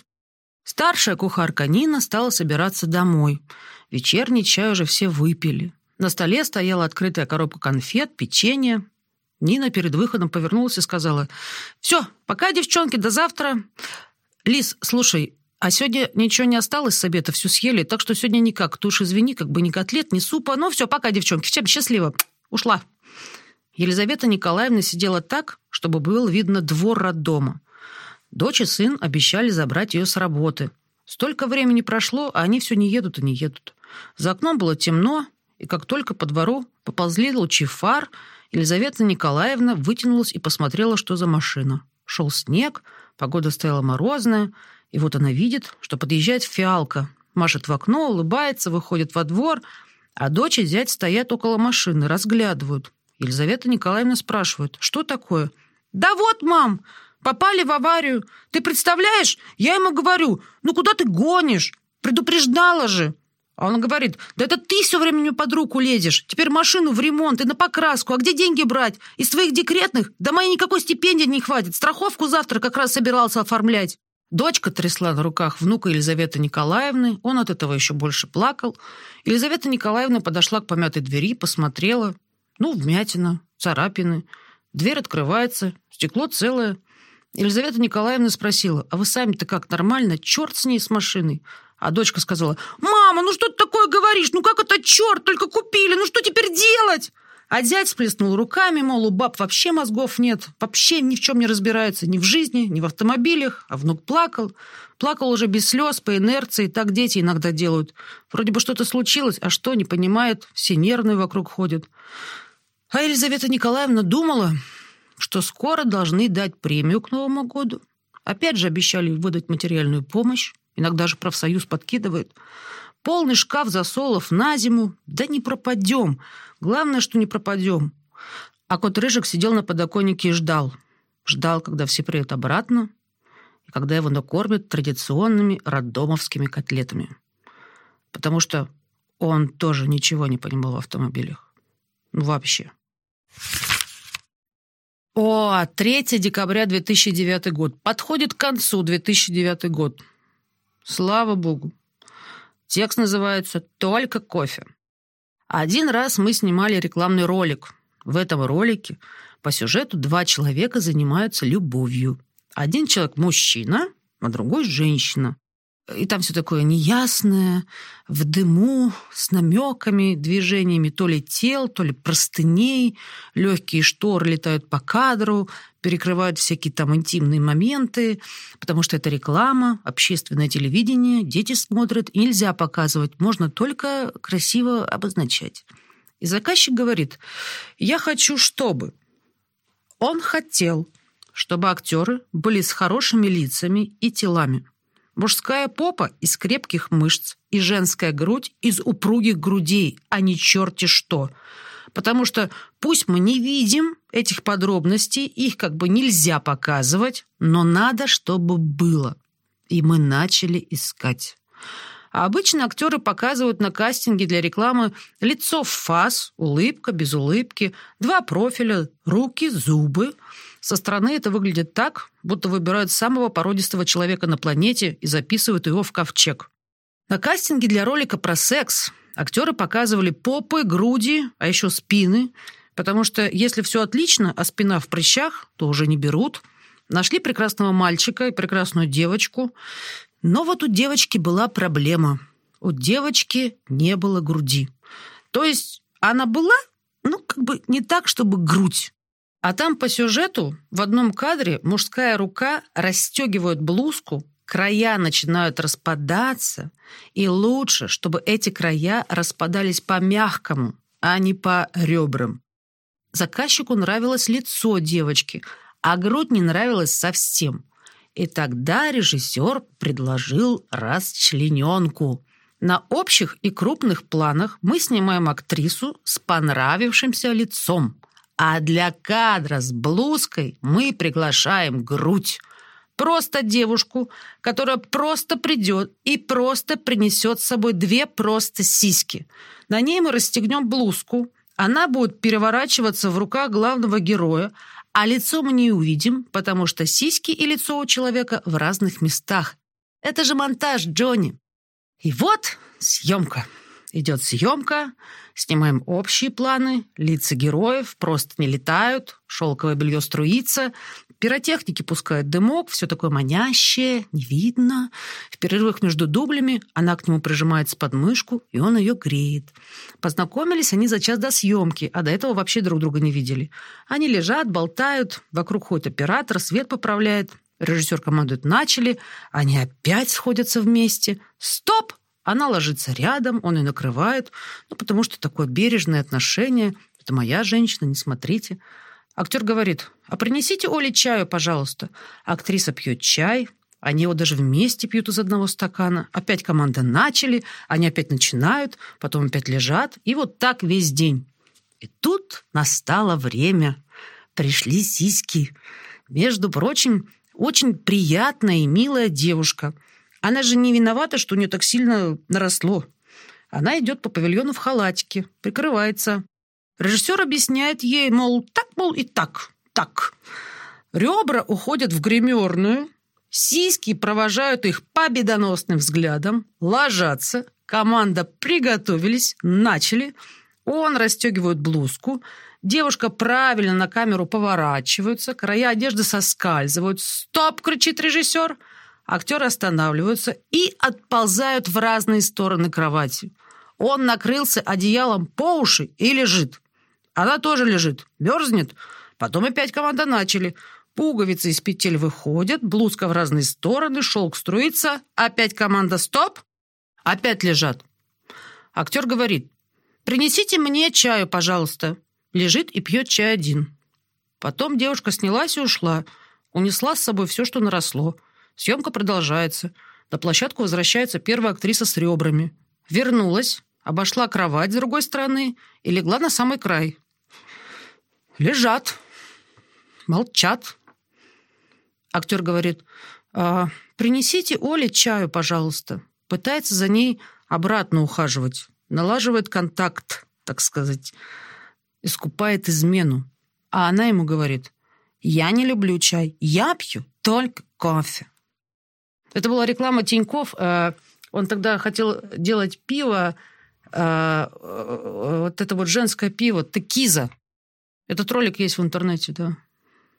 Старшая кухарка Нина стала собираться домой. Вечерний чай уже все выпили. На столе стояла открытая коробка конфет, печенье. Нина перед выходом повернулась и сказала, «Все, пока, девчонки, до завтра. Лис, слушай, а сегодня ничего не осталось с обеда, все съели, так что сегодня никак. Ты уж извини, как бы ни котлет, ни супа. Ну все, пока, девчонки, всем счастливо. Ушла». Елизавета Николаевна сидела так, чтобы было видно двор роддома. Дочь и сын обещали забрать ее с работы. Столько времени прошло, а они все не едут и не едут. За окном было темно, и как только по двору поползли лучи фар – Елизавета Николаевна вытянулась и посмотрела, что за машина. Шел снег, погода стояла морозная, и вот она видит, что подъезжает фиалка, машет в окно, улыбается, выходит во двор, а дочь и зять стоят около машины, разглядывают. Елизавета Николаевна спрашивает, что такое? «Да вот, мам, попали в аварию. Ты представляешь? Я ему говорю, ну куда ты гонишь? Предупреждала же. А он говорит, да это ты все время мне под руку лезешь. Теперь машину в ремонт и на покраску. А где деньги брать? Из твоих декретных? Да моей никакой стипендии не хватит. Страховку завтра как раз собирался оформлять. Дочка трясла на руках внука Елизаветы Николаевны. Он от этого еще больше плакал. Елизавета Николаевна подошла к помятой двери, посмотрела. Ну, вмятина, царапины. Дверь открывается, стекло целое. Елизавета Николаевна спросила, а вы сами-то как, нормально? Черт с ней, с машиной. А дочка сказала, «Мама, ну что ты такое говоришь? Ну как это черт, только купили? Ну что теперь делать?» А дядь сплеснул руками, мол, у баб вообще мозгов нет, вообще ни в чем не разбирается, ни в жизни, ни в автомобилях. А внук плакал. Плакал уже без слез, по инерции, так дети иногда делают. Вроде бы что-то случилось, а что, не понимает, все нервные вокруг ходят. А Елизавета Николаевна думала, что скоро должны дать премию к Новому году. Опять же обещали выдать материальную помощь. Иногда же профсоюз подкидывает. Полный шкаф засолов на зиму. Да не пропадем. Главное, что не пропадем. А кот Рыжик сидел на подоконнике и ждал. Ждал, когда все приедут обратно, и когда его накормят традиционными роддомовскими котлетами. Потому что он тоже ничего не понимал в автомобилях. Ну, вообще. О, 3 декабря 2009 год. Подходит к концу 2009 год. Слава богу. Текст называется «Только кофе». Один раз мы снимали рекламный ролик. В этом ролике по сюжету два человека занимаются любовью. Один человек – мужчина, а другой – женщина. И там все такое неясное, в дыму, с намеками, движениями то ли тел, то ли простыней. Легкие шторы летают по кадру, перекрывают всякие там интимные моменты, потому что это реклама, общественное телевидение, дети смотрят, нельзя показывать, можно только красиво обозначать. И заказчик говорит, я хочу, чтобы... Он хотел, чтобы актеры были с хорошими лицами и телами. Мужская попа из крепких мышц и женская грудь из упругих грудей, а не черти что. Потому что пусть мы не видим этих подробностей, их как бы нельзя показывать, но надо, чтобы было. И мы начали искать. А обычно актеры показывают на кастинге для рекламы лицо в фас, улыбка, без улыбки, два профиля, руки, зубы. Со стороны это выглядит так, будто выбирают самого породистого человека на планете и записывают его в ковчег. На кастинге для ролика про секс актеры показывали попы, груди, а еще спины, потому что если все отлично, а спина в прыщах, то уже не берут. Нашли прекрасного мальчика и прекрасную девочку. Но вот у девочки была проблема. У девочки не было груди. То есть она была, ну, как бы не так, чтобы грудь. А там по сюжету в одном кадре мужская рука расстегивает блузку, края начинают распадаться, и лучше, чтобы эти края распадались по мягкому, а не по ребрам. Заказчику нравилось лицо девочки, а грудь не нравилась совсем. И тогда режиссер предложил расчлененку. На общих и крупных планах мы снимаем актрису с понравившимся лицом. А для кадра с блузкой мы приглашаем грудь. Просто девушку, которая просто придет и просто принесет с собой две просто сиськи. На ней мы расстегнем блузку. Она будет переворачиваться в руках главного героя, а лицо мы не увидим, потому что сиськи и лицо у человека в разных местах. Это же монтаж, Джонни. И вот съемка. Идет съемка, снимаем общие планы, лица героев просто не летают, шелковое белье струится, пиротехники пускают дымок, все такое манящее, не видно. В перерывах между дублями она к нему прижимается под мышку, и он ее греет. Познакомились они за час до съемки, а до этого вообще друг друга не видели. Они лежат, болтают, вокруг ходит оператор, свет поправляет. Режиссер командует «начали», они опять сходятся вместе. «Стоп!» Она ложится рядом, он и накрывает, ну, потому что такое бережное отношение. Это моя женщина, не смотрите. Актер говорит, а принесите Оле чаю, пожалуйста. Актриса пьет чай, они его даже вместе пьют из одного стакана. Опять команда начали, они опять начинают, потом опять лежат. И вот так весь день. И тут настало время. Пришли сиськи. Между прочим, очень приятная и милая девушка – она же не виновата, что у нее так сильно наросло. Она идет по павильону в халатике, прикрывается. Режиссер объясняет ей, мол, так, мол, и так, так. Ребра уходят в гримерную, сиськи провожают их победоносным взглядом, ложатся, команда приготовились, начали. Он расстегивает блузку, девушка правильно на камеру поворачивается, края одежды соскальзывают. «Стоп!» — кричит режиссер — Актеры останавливаются и отползают в разные стороны кровати. Он накрылся одеялом по уши и лежит. Она тоже лежит, мерзнет. Потом опять команда начали. Пуговицы из петель выходят, блузка в разные стороны, шелк струится. Опять команда «Стоп!» Опять лежат. Актер говорит «Принесите мне чаю, пожалуйста». Лежит и пьет чай один. Потом девушка снялась и ушла. Унесла с собой все, что наросло. Съемка продолжается. На площадку возвращается первая актриса с ребрами. Вернулась, обошла кровать с другой стороны и легла на самый край. Лежат, молчат. Актер говорит, а, принесите Оле чаю, пожалуйста. Пытается за ней обратно ухаживать. Налаживает контакт, так сказать. Искупает измену. А она ему говорит, я не люблю чай, я пью только кофе. Это была реклама Тиньков. Э, он тогда хотел делать пиво, э, вот это вот женское пиво, текиза. Этот ролик есть в интернете, да.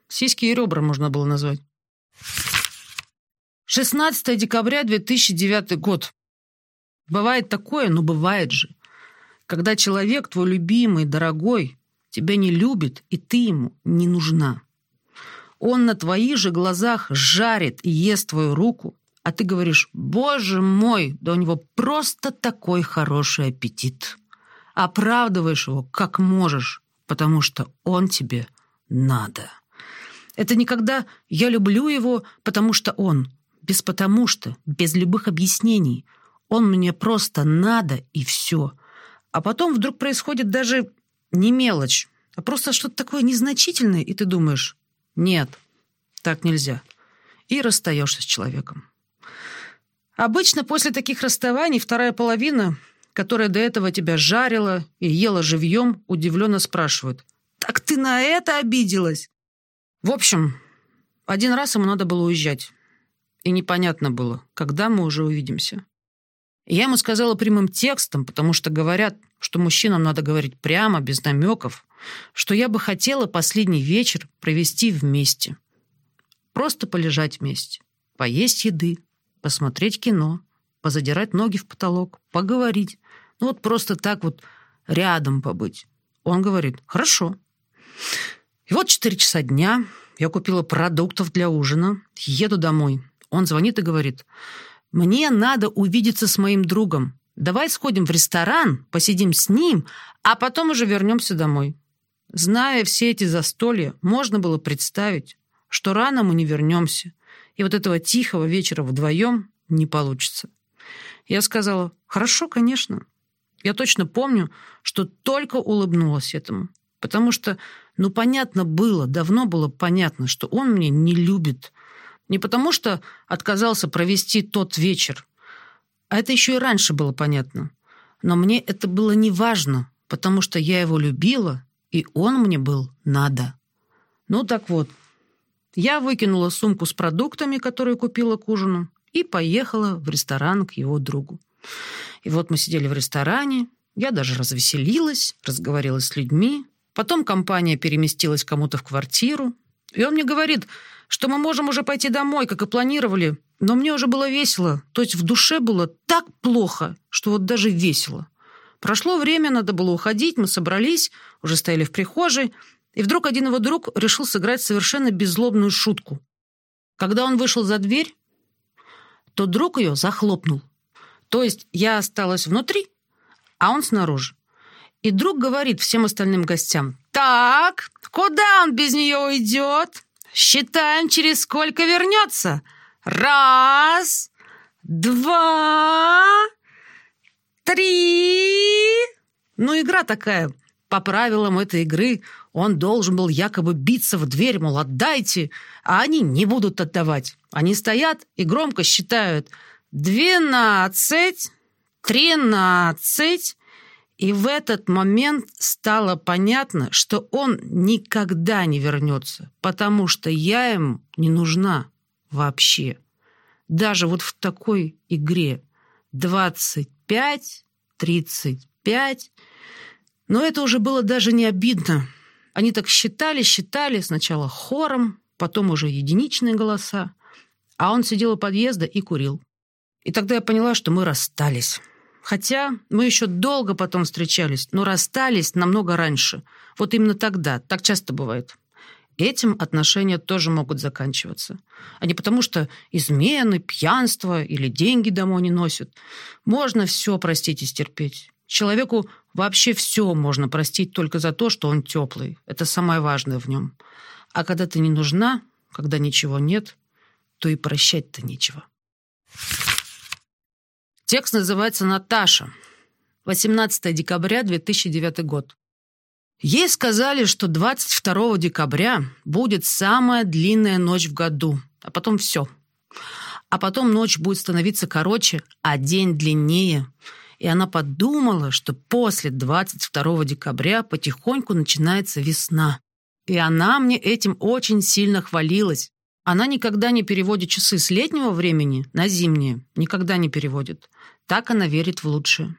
Сиськи и ребра можно было назвать. 16 декабря 2009 год. Бывает такое, но бывает же. Когда человек, твой любимый, дорогой, тебя не любит, и ты ему не нужна. Он на твоих же глазах жарит и ест твою руку, а ты говоришь, боже мой, да у него просто такой хороший аппетит. Оправдываешь его как можешь, потому что он тебе надо. Это никогда «я люблю его, потому что он». без потому что, без любых объяснений. Он мне просто надо, и все. А потом вдруг происходит даже не мелочь, а просто что-то такое незначительное, и ты думаешь, нет, так нельзя. И расстаешься с человеком. Обычно после таких расставаний вторая половина, которая до этого тебя жарила и ела живьем, удивленно спрашивает, «Так ты на это обиделась?» В общем, один раз ему надо было уезжать. И непонятно было, когда мы уже увидимся. Я ему сказала прямым текстом, потому что говорят, что мужчинам надо говорить прямо, без намеков, что я бы хотела последний вечер провести вместе. Просто полежать вместе, поесть еды, посмотреть кино, позадирать ноги в потолок, поговорить. Ну вот просто так вот рядом побыть. Он говорит, хорошо. И вот четыре часа дня, я купила продуктов для ужина, еду домой. Он звонит и говорит, мне надо увидеться с моим другом. Давай сходим в ресторан, посидим с ним, а потом уже вернемся домой. Зная все эти застолья, можно было представить, что рано мы не вернемся, и вот этого тихого вечера вдвоем не получится. Я сказала, хорошо, конечно. Я точно помню, что только улыбнулась этому, потому что, ну, понятно было, давно было понятно, что он мне не любит, не потому что отказался провести тот вечер, а это еще и раньше было понятно. Но мне это было не важно, потому что я его любила, и он мне был надо. Ну так вот, я выкинула сумку с продуктами, которые купила к ужину, и поехала в ресторан к его другу. И вот мы сидели в ресторане, я даже развеселилась, разговорилась с людьми. Потом компания переместилась кому-то в квартиру, и он мне говорит, что мы можем уже пойти домой, как и планировали. Но мне уже было весело. То есть в душе было так плохо, что вот даже весело. Прошло время, надо было уходить, мы собрались, уже стояли в прихожей, и вдруг один его друг решил сыграть совершенно беззлобную шутку. Когда он вышел за дверь, то друг ее захлопнул. То есть я осталась внутри, а он снаружи. И друг говорит всем остальным гостям, «Так, куда он без нее уйдет? Считаем, через сколько вернется. Раз, два, три. Ну, игра такая. По правилам этой игры он должен был якобы биться в дверь, мол, отдайте, а они не будут отдавать. Они стоят и громко считают «двенадцать», «тринадцать», и в этот момент стало понятно, что он никогда не вернется, потому что я ему не нужна вообще. Даже вот в такой игре 25, 35. Но это уже было даже не обидно. Они так считали, считали сначала хором, потом уже единичные голоса. А он сидел у подъезда и курил. И тогда я поняла, что мы расстались. Хотя мы еще долго потом встречались, но расстались намного раньше. Вот именно тогда. Так часто бывает. Этим отношения тоже могут заканчиваться. А не потому, что измены, пьянство или деньги домой не носят. Можно все простить и стерпеть. Человеку вообще все можно простить только за то, что он теплый. Это самое важное в нем. А когда ты не нужна, когда ничего нет, то и прощать-то нечего. Текст называется «Наташа». 18 декабря 2009 год. Ей сказали, что 22 декабря будет самая длинная ночь в году, а потом все. А потом ночь будет становиться короче, а день длиннее. И она подумала, что после 22 декабря потихоньку начинается весна. И она мне этим очень сильно хвалилась. Она никогда не переводит часы с летнего времени на зимнее. Никогда не переводит. Так она верит в лучшее.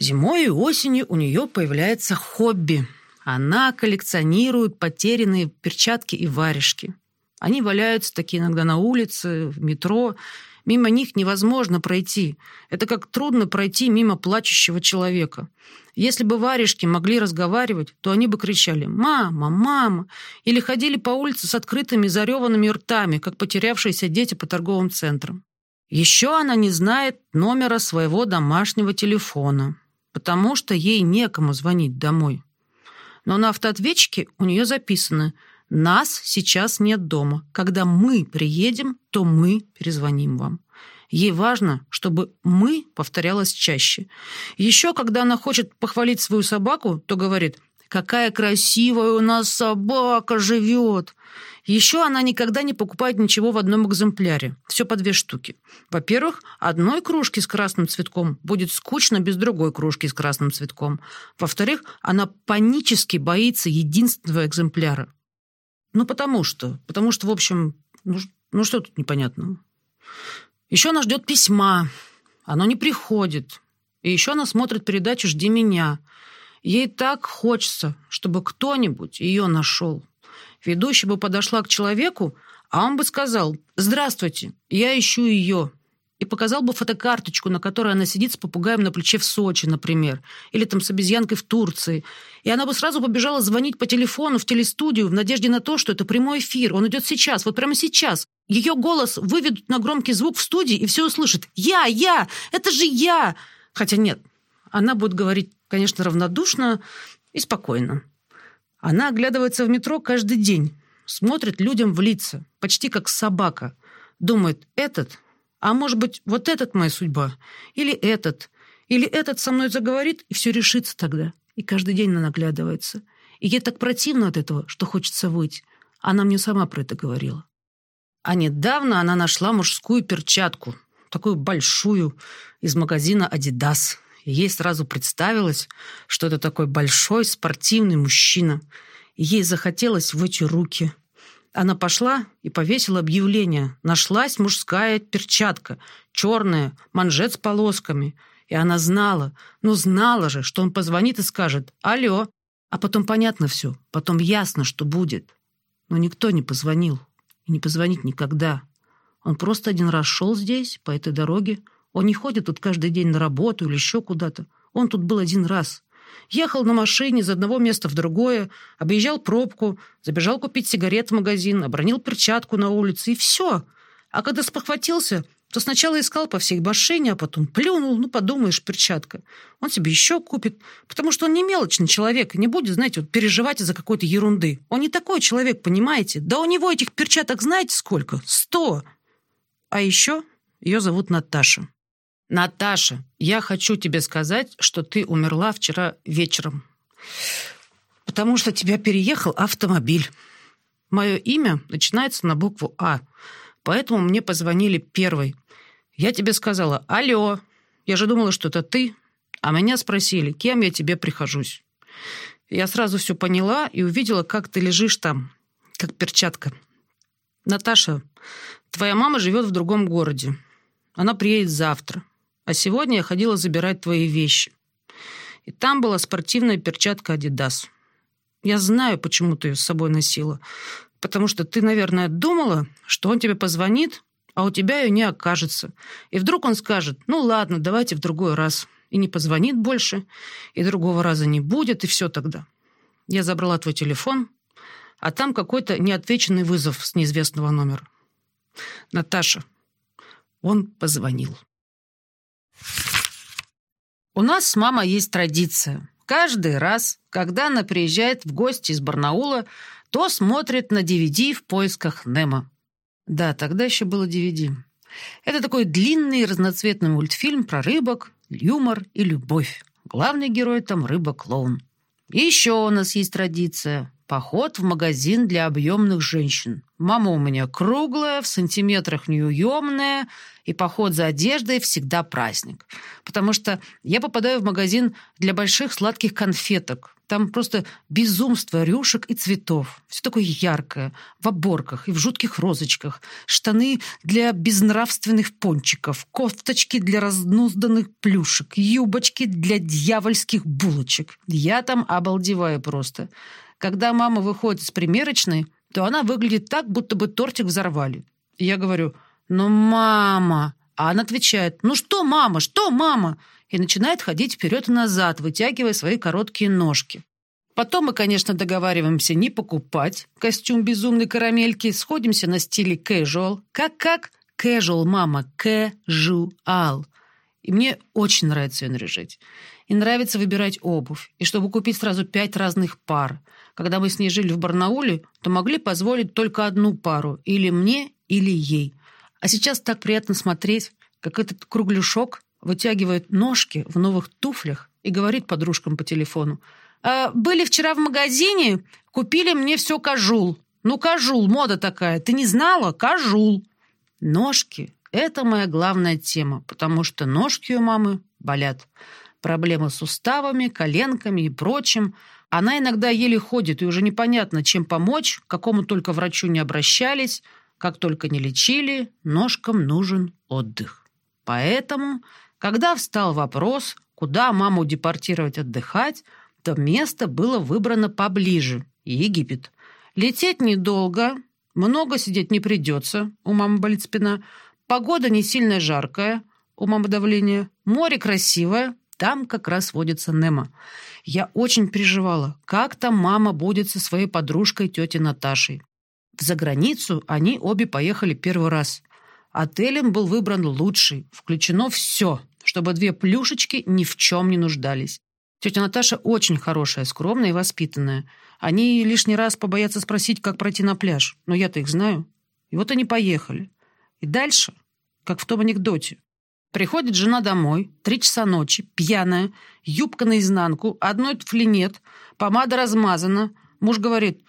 Зимой и осенью у нее появляется хобби. Она коллекционирует потерянные перчатки и варежки. Они валяются такие иногда на улице, в метро. Мимо них невозможно пройти. Это как трудно пройти мимо плачущего человека. Если бы варежки могли разговаривать, то они бы кричали «Мама! Мама!» или ходили по улице с открытыми зареванными ртами, как потерявшиеся дети по торговым центрам. Еще она не знает номера своего домашнего телефона, потому что ей некому звонить домой. Но на автоответчике у нее записано Нас сейчас нет дома. Когда мы приедем, то мы перезвоним вам. Ей важно, чтобы «мы» повторялось чаще. Еще, когда она хочет похвалить свою собаку, то говорит «Какая красивая у нас собака живет!» Еще она никогда не покупает ничего в одном экземпляре. Все по две штуки. Во-первых, одной кружки с красным цветком будет скучно без другой кружки с красным цветком. Во-вторых, она панически боится единственного экземпляра. Ну, потому что. Потому что, в общем, ну, ну что тут непонятного? Еще она ждет письма. Оно не приходит. И еще она смотрит передачу «Жди меня». Ей так хочется, чтобы кто-нибудь ее нашел. Ведущая бы подошла к человеку, а он бы сказал «Здравствуйте, я ищу ее». И показал бы фотокарточку, на которой она сидит с попугаем на плече в Сочи, например, или там с обезьянкой в Турции. И она бы сразу побежала звонить по телефону в телестудию в надежде на то, что это прямой эфир. Он идет сейчас, вот прямо сейчас. Ее голос выведут на громкий звук в студии, и все услышат. «Я! Я! Это же я!» Хотя нет, она будет говорить, конечно, равнодушно и спокойно. Она оглядывается в метро каждый день, смотрит людям в лица, почти как собака. Думает, этот, а может быть, вот этот моя судьба, или этот, или этот со мной заговорит, и все решится тогда. И каждый день она оглядывается. И ей так противно от этого, что хочется выйти. Она мне сама про это говорила. А недавно она нашла мужскую перчатку, такую большую, из магазина «Адидас». Ей сразу представилось, что это такой большой спортивный мужчина. Ей захотелось в эти руки. Она пошла и повесила объявление. Нашлась мужская перчатка, черная, манжет с полосками. И она знала, ну знала же, что он позвонит и скажет «Алло». А потом понятно все, потом ясно, что будет. Но никто не позвонил. И не позвонит никогда. Он просто один раз шел здесь, по этой дороге, он не ходит тут каждый день на работу или еще куда-то. Он тут был один раз. Ехал на машине из одного места в другое, объезжал пробку, забежал купить сигарет в магазин, обронил перчатку на улице, и все. А когда спохватился, то сначала искал по всей машине, а потом плюнул, ну, подумаешь, перчатка. Он себе еще купит, потому что он не мелочный человек и не будет, знаете, вот переживать из-за какой-то ерунды. Он не такой человек, понимаете? Да у него этих перчаток знаете сколько? Сто! А еще ее зовут Наташа. Наташа, я хочу тебе сказать, что ты умерла вчера вечером. Потому что тебя переехал автомобиль. Мое имя начинается на букву А, поэтому мне позвонили первой. Я тебе сказала «Алло». Я же думала, что это ты. А меня спросили, кем я тебе прихожусь. Я сразу все поняла и увидела, как ты лежишь там, как перчатка. Наташа, твоя мама живет в другом городе. Она приедет завтра. А сегодня я ходила забирать твои вещи. И там была спортивная перчатка «Адидас». Я знаю, почему ты ее с собой носила. Потому что ты, наверное, думала, что он тебе позвонит, а у тебя ее не окажется. И вдруг он скажет, ну ладно, давайте в другой раз. И не позвонит больше, и другого раза не будет, и все тогда. Я забрала твой телефон, а там какой-то неотвеченный вызов с неизвестного номера. Наташа, он позвонил. У нас с мамой есть традиция. Каждый раз, когда она приезжает в гости из Барнаула, то смотрит на DVD в поисках Немо. Да, тогда еще было DVD. Это такой длинный разноцветный мультфильм про рыбок, юмор и любовь. Главный герой там рыба-клоун. И еще у нас есть традиция. Поход в магазин для объемных женщин. Мама у меня круглая, в сантиметрах неуемная, и поход за одеждой всегда праздник. Потому что я попадаю в магазин для больших сладких конфеток. Там просто безумство рюшек и цветов. Все такое яркое, в оборках и в жутких розочках. Штаны для безнравственных пончиков, кофточки для разнузданных плюшек, юбочки для дьявольских булочек. Я там обалдеваю просто. Когда мама выходит из примерочной, то она выглядит так, будто бы тортик взорвали. Я говорю, ну, мама... А она отвечает, ну что, мама, что, мама? И начинает ходить вперед и назад, вытягивая свои короткие ножки. Потом мы, конечно, договариваемся не покупать костюм безумной карамельки, сходимся на стиле casual. Как-как? Casual, мама, casual. И мне очень нравится ее наряжать. и нравится выбирать обувь, и чтобы купить сразу пять разных пар. Когда мы с ней жили в Барнауле, то могли позволить только одну пару, или мне, или ей. А сейчас так приятно смотреть, как этот кругляшок вытягивает ножки в новых туфлях и говорит подружкам по телефону. «А, «Были вчера в магазине, купили мне все кожул. Ну, кожул, мода такая. Ты не знала? Кожул». Ножки – это моя главная тема, потому что ножки у мамы болят. Проблемы с суставами, коленками и прочим. Она иногда еле ходит, и уже непонятно, чем помочь, к какому только врачу не обращались, как только не лечили, ножкам нужен отдых. Поэтому, когда встал вопрос, куда маму депортировать отдыхать, то место было выбрано поближе – Египет. Лететь недолго, много сидеть не придется, у мамы болит спина, погода не сильно жаркая, у мамы давление, море красивое, там как раз водится Немо. Я очень переживала, как там мама будет со своей подружкой тетей Наташей. За границу они обе поехали первый раз. Отелем был выбран лучший, включено все, чтобы две плюшечки ни в чем не нуждались. Тетя Наташа очень хорошая, скромная и воспитанная. Они лишний раз побоятся спросить, как пройти на пляж. Но я-то их знаю. И вот они поехали. И дальше, как в том анекдоте. Приходит жена домой, три часа ночи, пьяная, юбка наизнанку, одной туфли нет, помада размазана. Муж говорит,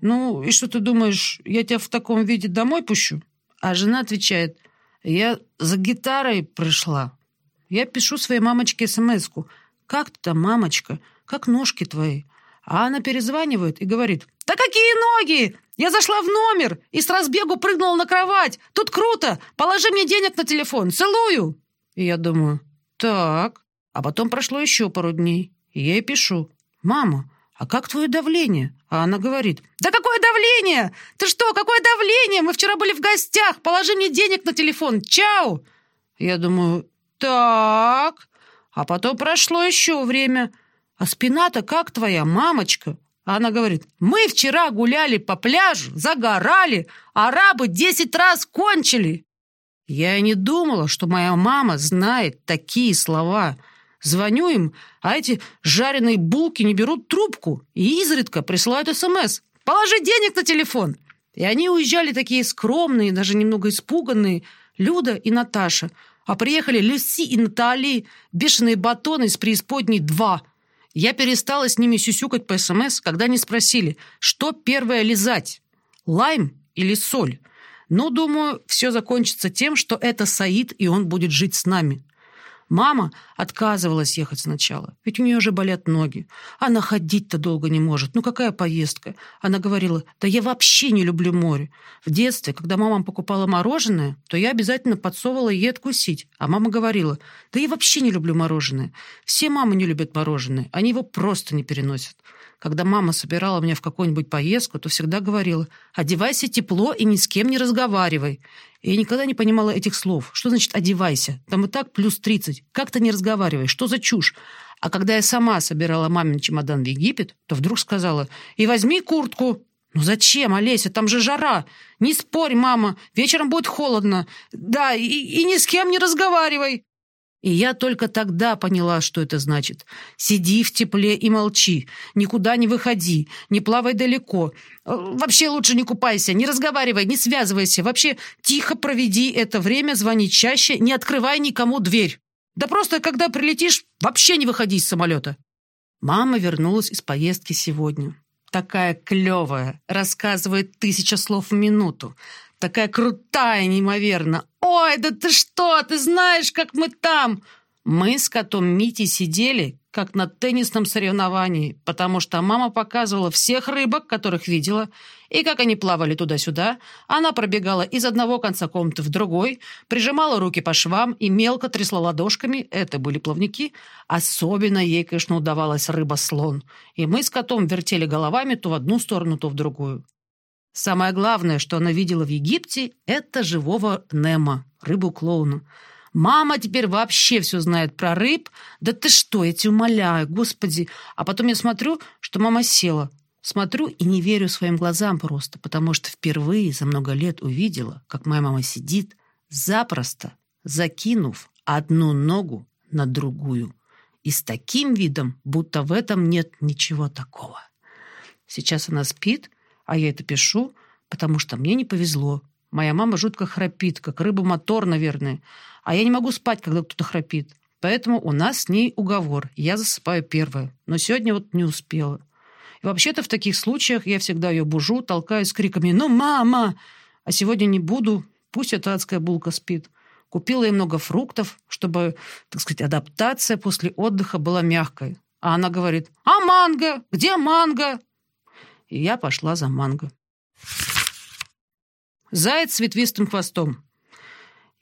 ну и что ты думаешь, я тебя в таком виде домой пущу? А жена отвечает, я за гитарой пришла. Я пишу своей мамочке смс-ку. «Как ты там, мамочка? Как ножки твои?» А она перезванивает и говорит, «Да какие ноги? Я зашла в номер и с разбегу прыгнула на кровать. Тут круто! Положи мне денег на телефон. Целую!» И я думаю, «Так». А потом прошло еще пару дней, и я ей пишу, «Мама, а как твое давление?» А она говорит, «Да какое давление? Ты что, какое давление? Мы вчера были в гостях, положи мне денег на телефон, чао!» Я думаю, «Так...» А потом прошло еще время. «А спина-то как твоя, мамочка?» А она говорит, «Мы вчера гуляли по пляжу, загорали, арабы десять раз кончили». Я и не думала, что моя мама знает такие слова. Звоню им, а эти жареные булки не берут трубку и изредка присылают СМС. «Положи денег на телефон!» И они уезжали такие скромные, даже немного испуганные, Люда и Наташа. А приехали Люси и Натали, бешеные батоны из преисподней два. Я перестала с ними сюсюкать по СМС, когда они спросили, что первое лизать, лайм или соль. Но, думаю, все закончится тем, что это Саид, и он будет жить с нами. Мама отказывалась ехать сначала, ведь у нее же болят ноги. Она ходить-то долго не может. Ну какая поездка? Она говорила, да я вообще не люблю море. В детстве, когда мама покупала мороженое, то я обязательно подсовывала ей откусить. А мама говорила, да я вообще не люблю мороженое. Все мамы не любят мороженое, они его просто не переносят. Когда мама собирала меня в какую-нибудь поездку, то всегда говорила «одевайся тепло и ни с кем не разговаривай». Я никогда не понимала этих слов. Что значит «одевайся»? Там и так плюс 30. Как ты не разговариваешь? Что за чушь? А когда я сама собирала мамин чемодан в Египет, то вдруг сказала «и возьми куртку». «Ну зачем, Олеся? Там же жара. Не спорь, мама. Вечером будет холодно. Да, и, и ни с кем не разговаривай». И я только тогда поняла, что это значит. Сиди в тепле и молчи. Никуда не выходи. Не плавай далеко. Э, вообще лучше не купайся, не разговаривай, не связывайся. Вообще тихо проведи это время, звони чаще, не открывай никому дверь. Да просто, когда прилетишь, вообще не выходи из самолета. Мама вернулась из поездки сегодня. Такая клевая, рассказывает тысяча слов в минуту. Такая крутая неимоверно. «Ой, да ты что? Ты знаешь, как мы там?» Мы с котом Мити сидели, как на теннисном соревновании, потому что мама показывала всех рыбок, которых видела, и как они плавали туда-сюда. Она пробегала из одного конца комнаты в другой, прижимала руки по швам и мелко трясла ладошками. Это были плавники. Особенно ей, конечно, удавалась рыба-слон. И мы с котом вертели головами то в одну сторону, то в другую. Самое главное, что она видела в Египте, это живого Немо, рыбу-клоуна. Мама теперь вообще все знает про рыб. Да ты что, я тебя умоляю, господи. А потом я смотрю, что мама села. Смотрю и не верю своим глазам просто, потому что впервые за много лет увидела, как моя мама сидит, запросто закинув одну ногу на другую. и с таким видом, будто в этом нет ничего такого. Сейчас она спит, а я это пишу, потому что мне не повезло. Моя мама жутко храпит, как рыба-мотор, наверное. А я не могу спать, когда кто-то храпит. Поэтому у нас с ней уговор. Я засыпаю первая. Но сегодня вот не успела. И вообще-то в таких случаях я всегда ее бужу, толкаю с криками «Ну, мама!» А сегодня не буду. Пусть эта адская булка спит. Купила ей много фруктов, чтобы, так сказать, адаптация после отдыха была мягкой. А она говорит «А манго? Где манго?» И я пошла за манго. Заяц с ветвистым хвостом.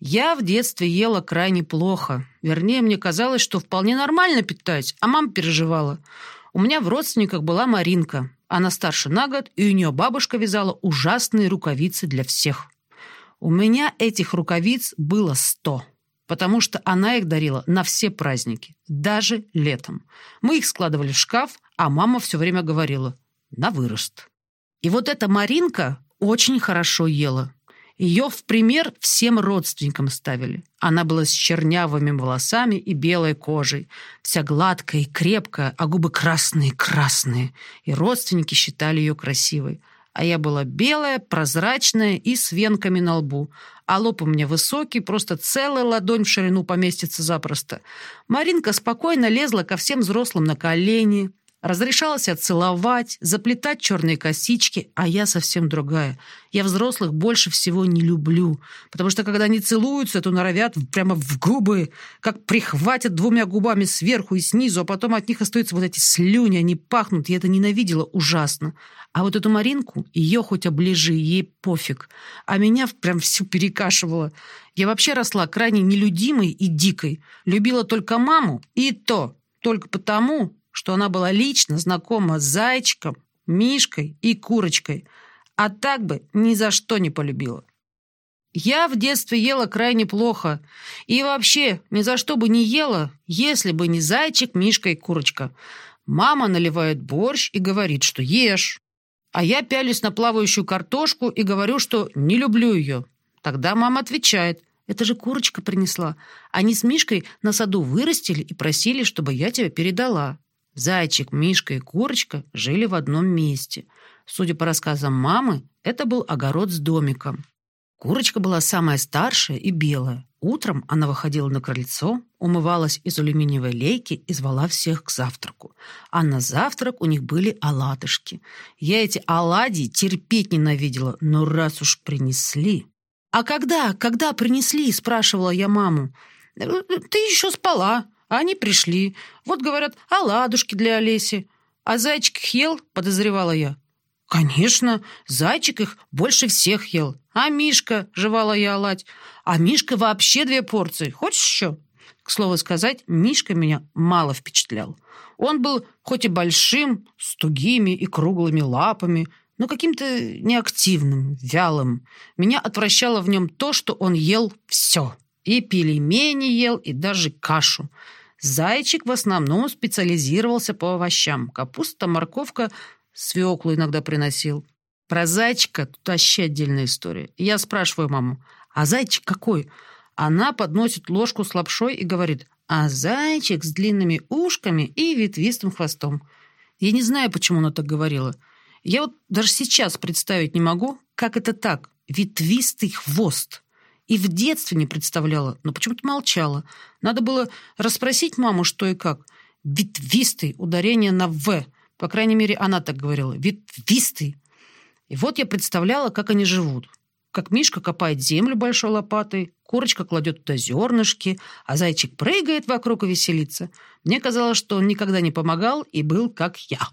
Я в детстве ела крайне плохо. Вернее, мне казалось, что вполне нормально питаюсь, а мама переживала. У меня в родственниках была Маринка. Она старше на год, и у нее бабушка вязала ужасные рукавицы для всех. У меня этих рукавиц было сто, потому что она их дарила на все праздники, даже летом. Мы их складывали в шкаф, а мама все время говорила «на вырост». И вот эта Маринка очень хорошо ела. Ее в пример всем родственникам ставили. Она была с чернявыми волосами и белой кожей, вся гладкая и крепкая, а губы красные-красные. И родственники считали ее красивой. А я была белая, прозрачная и с венками на лбу. А лоб у меня высокий, просто целая ладонь в ширину поместится запросто. Маринка спокойно лезла ко всем взрослым на колени, Разрешалось целовать, заплетать черные косички, а я совсем другая. Я взрослых больше всего не люблю, потому что когда они целуются, то норовят прямо в губы, как прихватят двумя губами сверху и снизу, а потом от них остаются вот эти слюни, они пахнут, я это ненавидела ужасно. А вот эту Маринку, ее хоть оближи, ей пофиг. А меня прям всю перекашивало. Я вообще росла крайне нелюдимой и дикой. Любила только маму, и то только потому, что она была лично знакома с зайчиком, мишкой и курочкой, а так бы ни за что не полюбила. Я в детстве ела крайне плохо. И вообще ни за что бы не ела, если бы не зайчик, мишка и курочка. Мама наливает борщ и говорит, что ешь. А я пялюсь на плавающую картошку и говорю, что не люблю ее. Тогда мама отвечает, это же курочка принесла. Они с Мишкой на саду вырастили и просили, чтобы я тебе передала. Зайчик, Мишка и Курочка жили в одном месте. Судя по рассказам мамы, это был огород с домиком. Курочка была самая старшая и белая. Утром она выходила на крыльцо, умывалась из алюминиевой лейки и звала всех к завтраку. А на завтрак у них были оладышки. Я эти оладьи терпеть ненавидела, но раз уж принесли... «А когда? Когда принесли?» – спрашивала я маму. «Ты еще спала», они пришли. Вот, говорят, оладушки для Олеси. А зайчик их ел, подозревала я. Конечно, зайчик их больше всех ел. А Мишка, жевала я оладь. А Мишка вообще две порции. Хочешь еще? К слову сказать, Мишка меня мало впечатлял. Он был хоть и большим, с тугими и круглыми лапами, но каким-то неактивным, вялым. Меня отвращало в нем то, что он ел все. И пельмени ел, и даже кашу. Зайчик в основном специализировался по овощам. Капуста, морковка, свеклу иногда приносил. Про зайчика тут вообще отдельная история. Я спрашиваю маму, а зайчик какой? Она подносит ложку с лапшой и говорит, а зайчик с длинными ушками и ветвистым хвостом. Я не знаю, почему она так говорила. Я вот даже сейчас представить не могу, как это так, ветвистый хвост. И в детстве не представляла, но почему-то молчала. Надо было расспросить маму, что и как. Ветвистый, ударение на «в». По крайней мере, она так говорила. Ветвистый. И вот я представляла, как они живут. Как Мишка копает землю большой лопатой, курочка кладет туда зернышки, а зайчик прыгает вокруг и веселится. Мне казалось, что он никогда не помогал и был как я.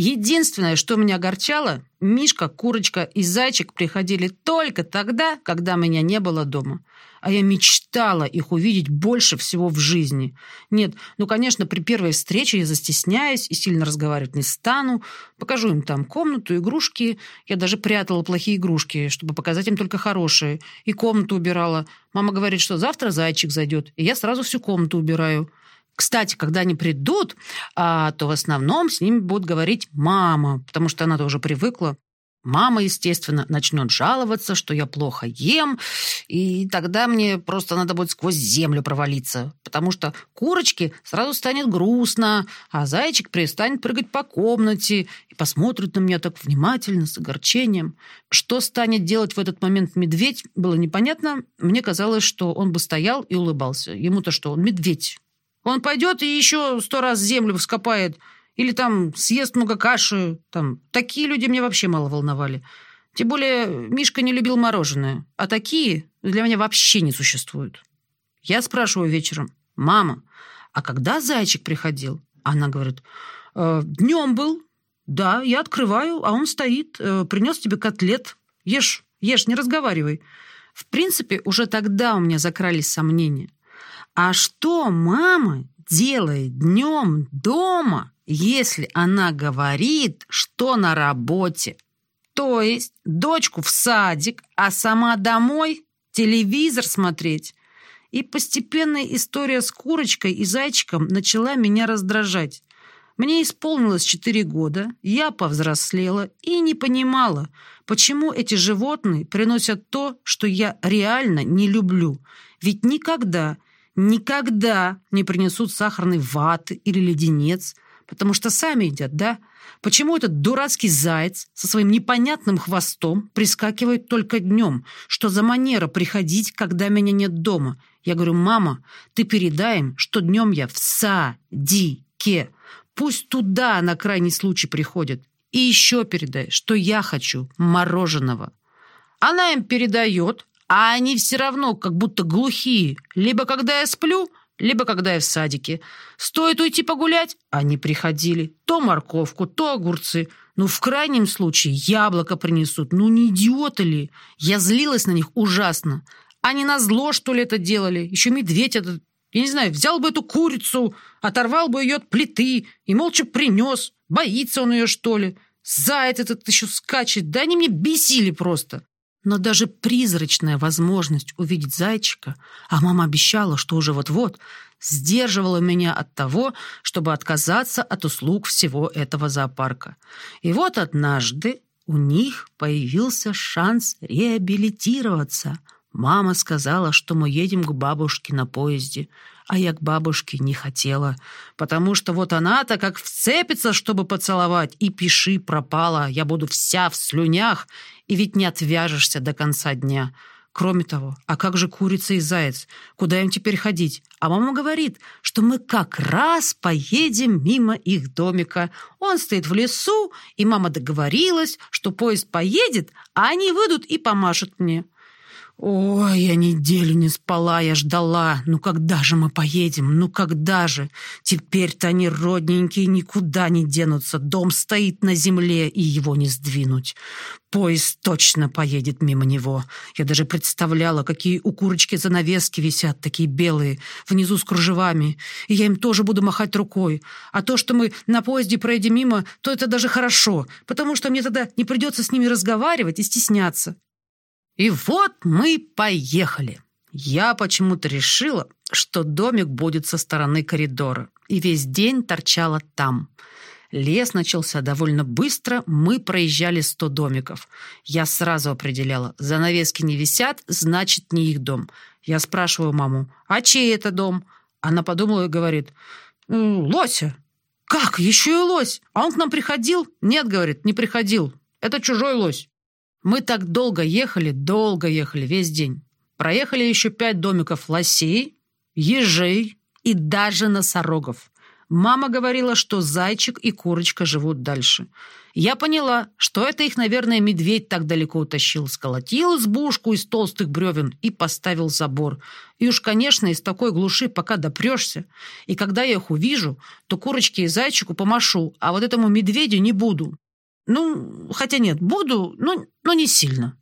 Единственное, что меня огорчало, Мишка, Курочка и Зайчик приходили только тогда, когда меня не было дома. А я мечтала их увидеть больше всего в жизни. Нет, ну, конечно, при первой встрече я застесняюсь и сильно разговаривать не стану. Покажу им там комнату, игрушки. Я даже прятала плохие игрушки, чтобы показать им только хорошие. И комнату убирала. Мама говорит, что завтра Зайчик зайдет, и я сразу всю комнату убираю. Кстати, когда они придут, а, то в основном с ними будет говорить мама, потому что она тоже привыкла. Мама, естественно, начнет жаловаться, что я плохо ем, и тогда мне просто надо будет сквозь землю провалиться, потому что курочке сразу станет грустно, а зайчик перестанет прыгать по комнате и посмотрит на меня так внимательно, с огорчением. Что станет делать в этот момент медведь, было непонятно. Мне казалось, что он бы стоял и улыбался. Ему-то что, он медведь. Он пойдет и еще сто раз землю вскопает – или там съест много каши. Там. Такие люди мне вообще мало волновали. Тем более Мишка не любил мороженое. А такие для меня вообще не существуют. Я спрашиваю вечером, «Мама, а когда зайчик приходил?» Она говорит, э, «Днем был. Да, я открываю, а он стоит. Э, принес тебе котлет. Ешь, ешь, не разговаривай». В принципе, уже тогда у меня закрались сомнения. А что мама делает днем дома, если она говорит, что на работе. То есть дочку в садик, а сама домой телевизор смотреть. И постепенная история с курочкой и зайчиком начала меня раздражать. Мне исполнилось 4 года, я повзрослела и не понимала, почему эти животные приносят то, что я реально не люблю. Ведь никогда, никогда не принесут сахарной ваты или леденец – Потому что сами едят, да? Почему этот дурацкий заяц со своим непонятным хвостом прискакивает только днем? Что за манера приходить, когда меня нет дома? Я говорю, мама, ты передай им, что днем я в садике. Пусть туда на крайний случай приходят. И еще передай, что я хочу мороженого. Она им передает, а они все равно как будто глухие. Либо когда я сплю, либо когда я в садике. Стоит уйти погулять, они приходили. То морковку, то огурцы. Ну, в крайнем случае, яблоко принесут. Ну, не идиоты ли? Я злилась на них ужасно. Они на зло, что ли, это делали? Еще медведь этот, я не знаю, взял бы эту курицу, оторвал бы ее от плиты и молча принес. Боится он ее, что ли? Заяц этот еще скачет. Да они мне бесили просто. Но даже призрачная возможность увидеть зайчика, а мама обещала, что уже вот-вот, сдерживала меня от того, чтобы отказаться от услуг всего этого зоопарка. И вот однажды у них появился шанс реабилитироваться. Мама сказала, что мы едем к бабушке на поезде, а я к бабушке не хотела, потому что вот она-то как вцепится, чтобы поцеловать, и пиши пропала, я буду вся в слюнях, и ведь не отвяжешься до конца дня. Кроме того, а как же курица и заяц? Куда им теперь ходить? А мама говорит, что мы как раз поедем мимо их домика. Он стоит в лесу, и мама договорилась, что поезд поедет, а они выйдут и помашут мне. Ой, я неделю не спала, я ждала. Ну когда же мы поедем? Ну когда же? Теперь-то они родненькие никуда не денутся. Дом стоит на земле, и его не сдвинуть. Поезд точно поедет мимо него. Я даже представляла, какие у курочки занавески висят, такие белые, внизу с кружевами. И я им тоже буду махать рукой. А то, что мы на поезде проедем мимо, то это даже хорошо, потому что мне тогда не придется с ними разговаривать и стесняться. И вот мы поехали. Я почему-то решила, что домик будет со стороны коридора, и весь день торчала там. Лес начался довольно быстро, мы проезжали сто домиков. Я сразу определяла, занавески не висят, значит, не их дом. Я спрашиваю маму, а чей это дом? Она подумала и говорит, лося. Как, еще и лось? А он к нам приходил? Нет, говорит, не приходил. Это чужой лось. Мы так долго ехали, долго ехали, весь день. Проехали еще пять домиков лосей, ежей и даже носорогов. Мама говорила, что зайчик и курочка живут дальше. Я поняла, что это их, наверное, медведь так далеко утащил. Сколотил избушку из толстых бревен и поставил забор. И уж, конечно, из такой глуши пока допрешься. И когда я их увижу, то курочке и зайчику помашу, а вот этому медведю не буду. Ну, хотя нет, буду, но, но не сильно.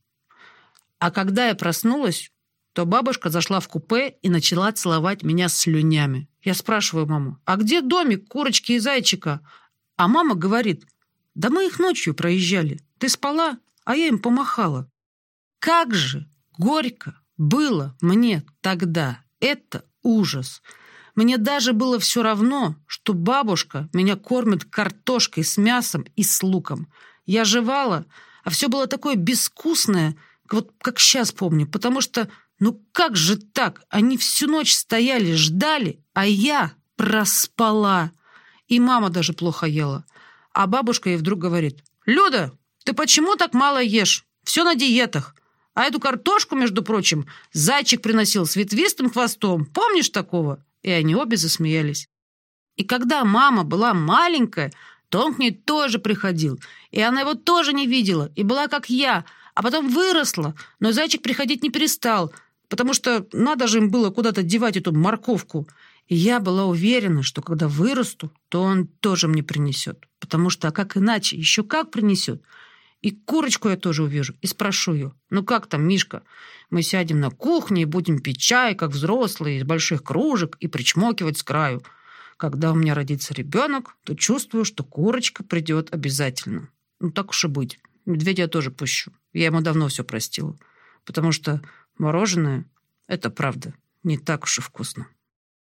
А когда я проснулась, то бабушка зашла в купе и начала целовать меня слюнями. Я спрашиваю маму, а где домик курочки и зайчика? А мама говорит, да мы их ночью проезжали. Ты спала, а я им помахала. Как же горько было мне тогда. Это ужас. Мне даже было все равно, что бабушка меня кормит картошкой с мясом и с луком. Я жевала, А все было такое безвкусное, вот как сейчас помню, потому что, ну как же так? Они всю ночь стояли, ждали, а я проспала. И мама даже плохо ела. А бабушка ей вдруг говорит, «Люда, ты почему так мало ешь? Все на диетах. А эту картошку, между прочим, зайчик приносил с ветвистым хвостом. Помнишь такого?» И они обе засмеялись. И когда мама была маленькая, то он к ней тоже приходил. И она его тоже не видела, и была как я, а потом выросла, но зайчик приходить не перестал, потому что надо же им было куда-то девать эту морковку. И я была уверена, что когда вырасту, то он тоже мне принесет. Потому что, а как иначе, еще как принесет. И курочку я тоже увижу и спрошу ее, ну как там, Мишка? Мы сядем на кухне и будем пить чай, как взрослые, из больших кружек и причмокивать с краю. Когда у меня родится ребенок, то чувствую, что курочка придет обязательно. Ну так уж и быть. Медведя я тоже пущу. Я ему давно все простила. Потому что мороженое — это правда не так уж и вкусно.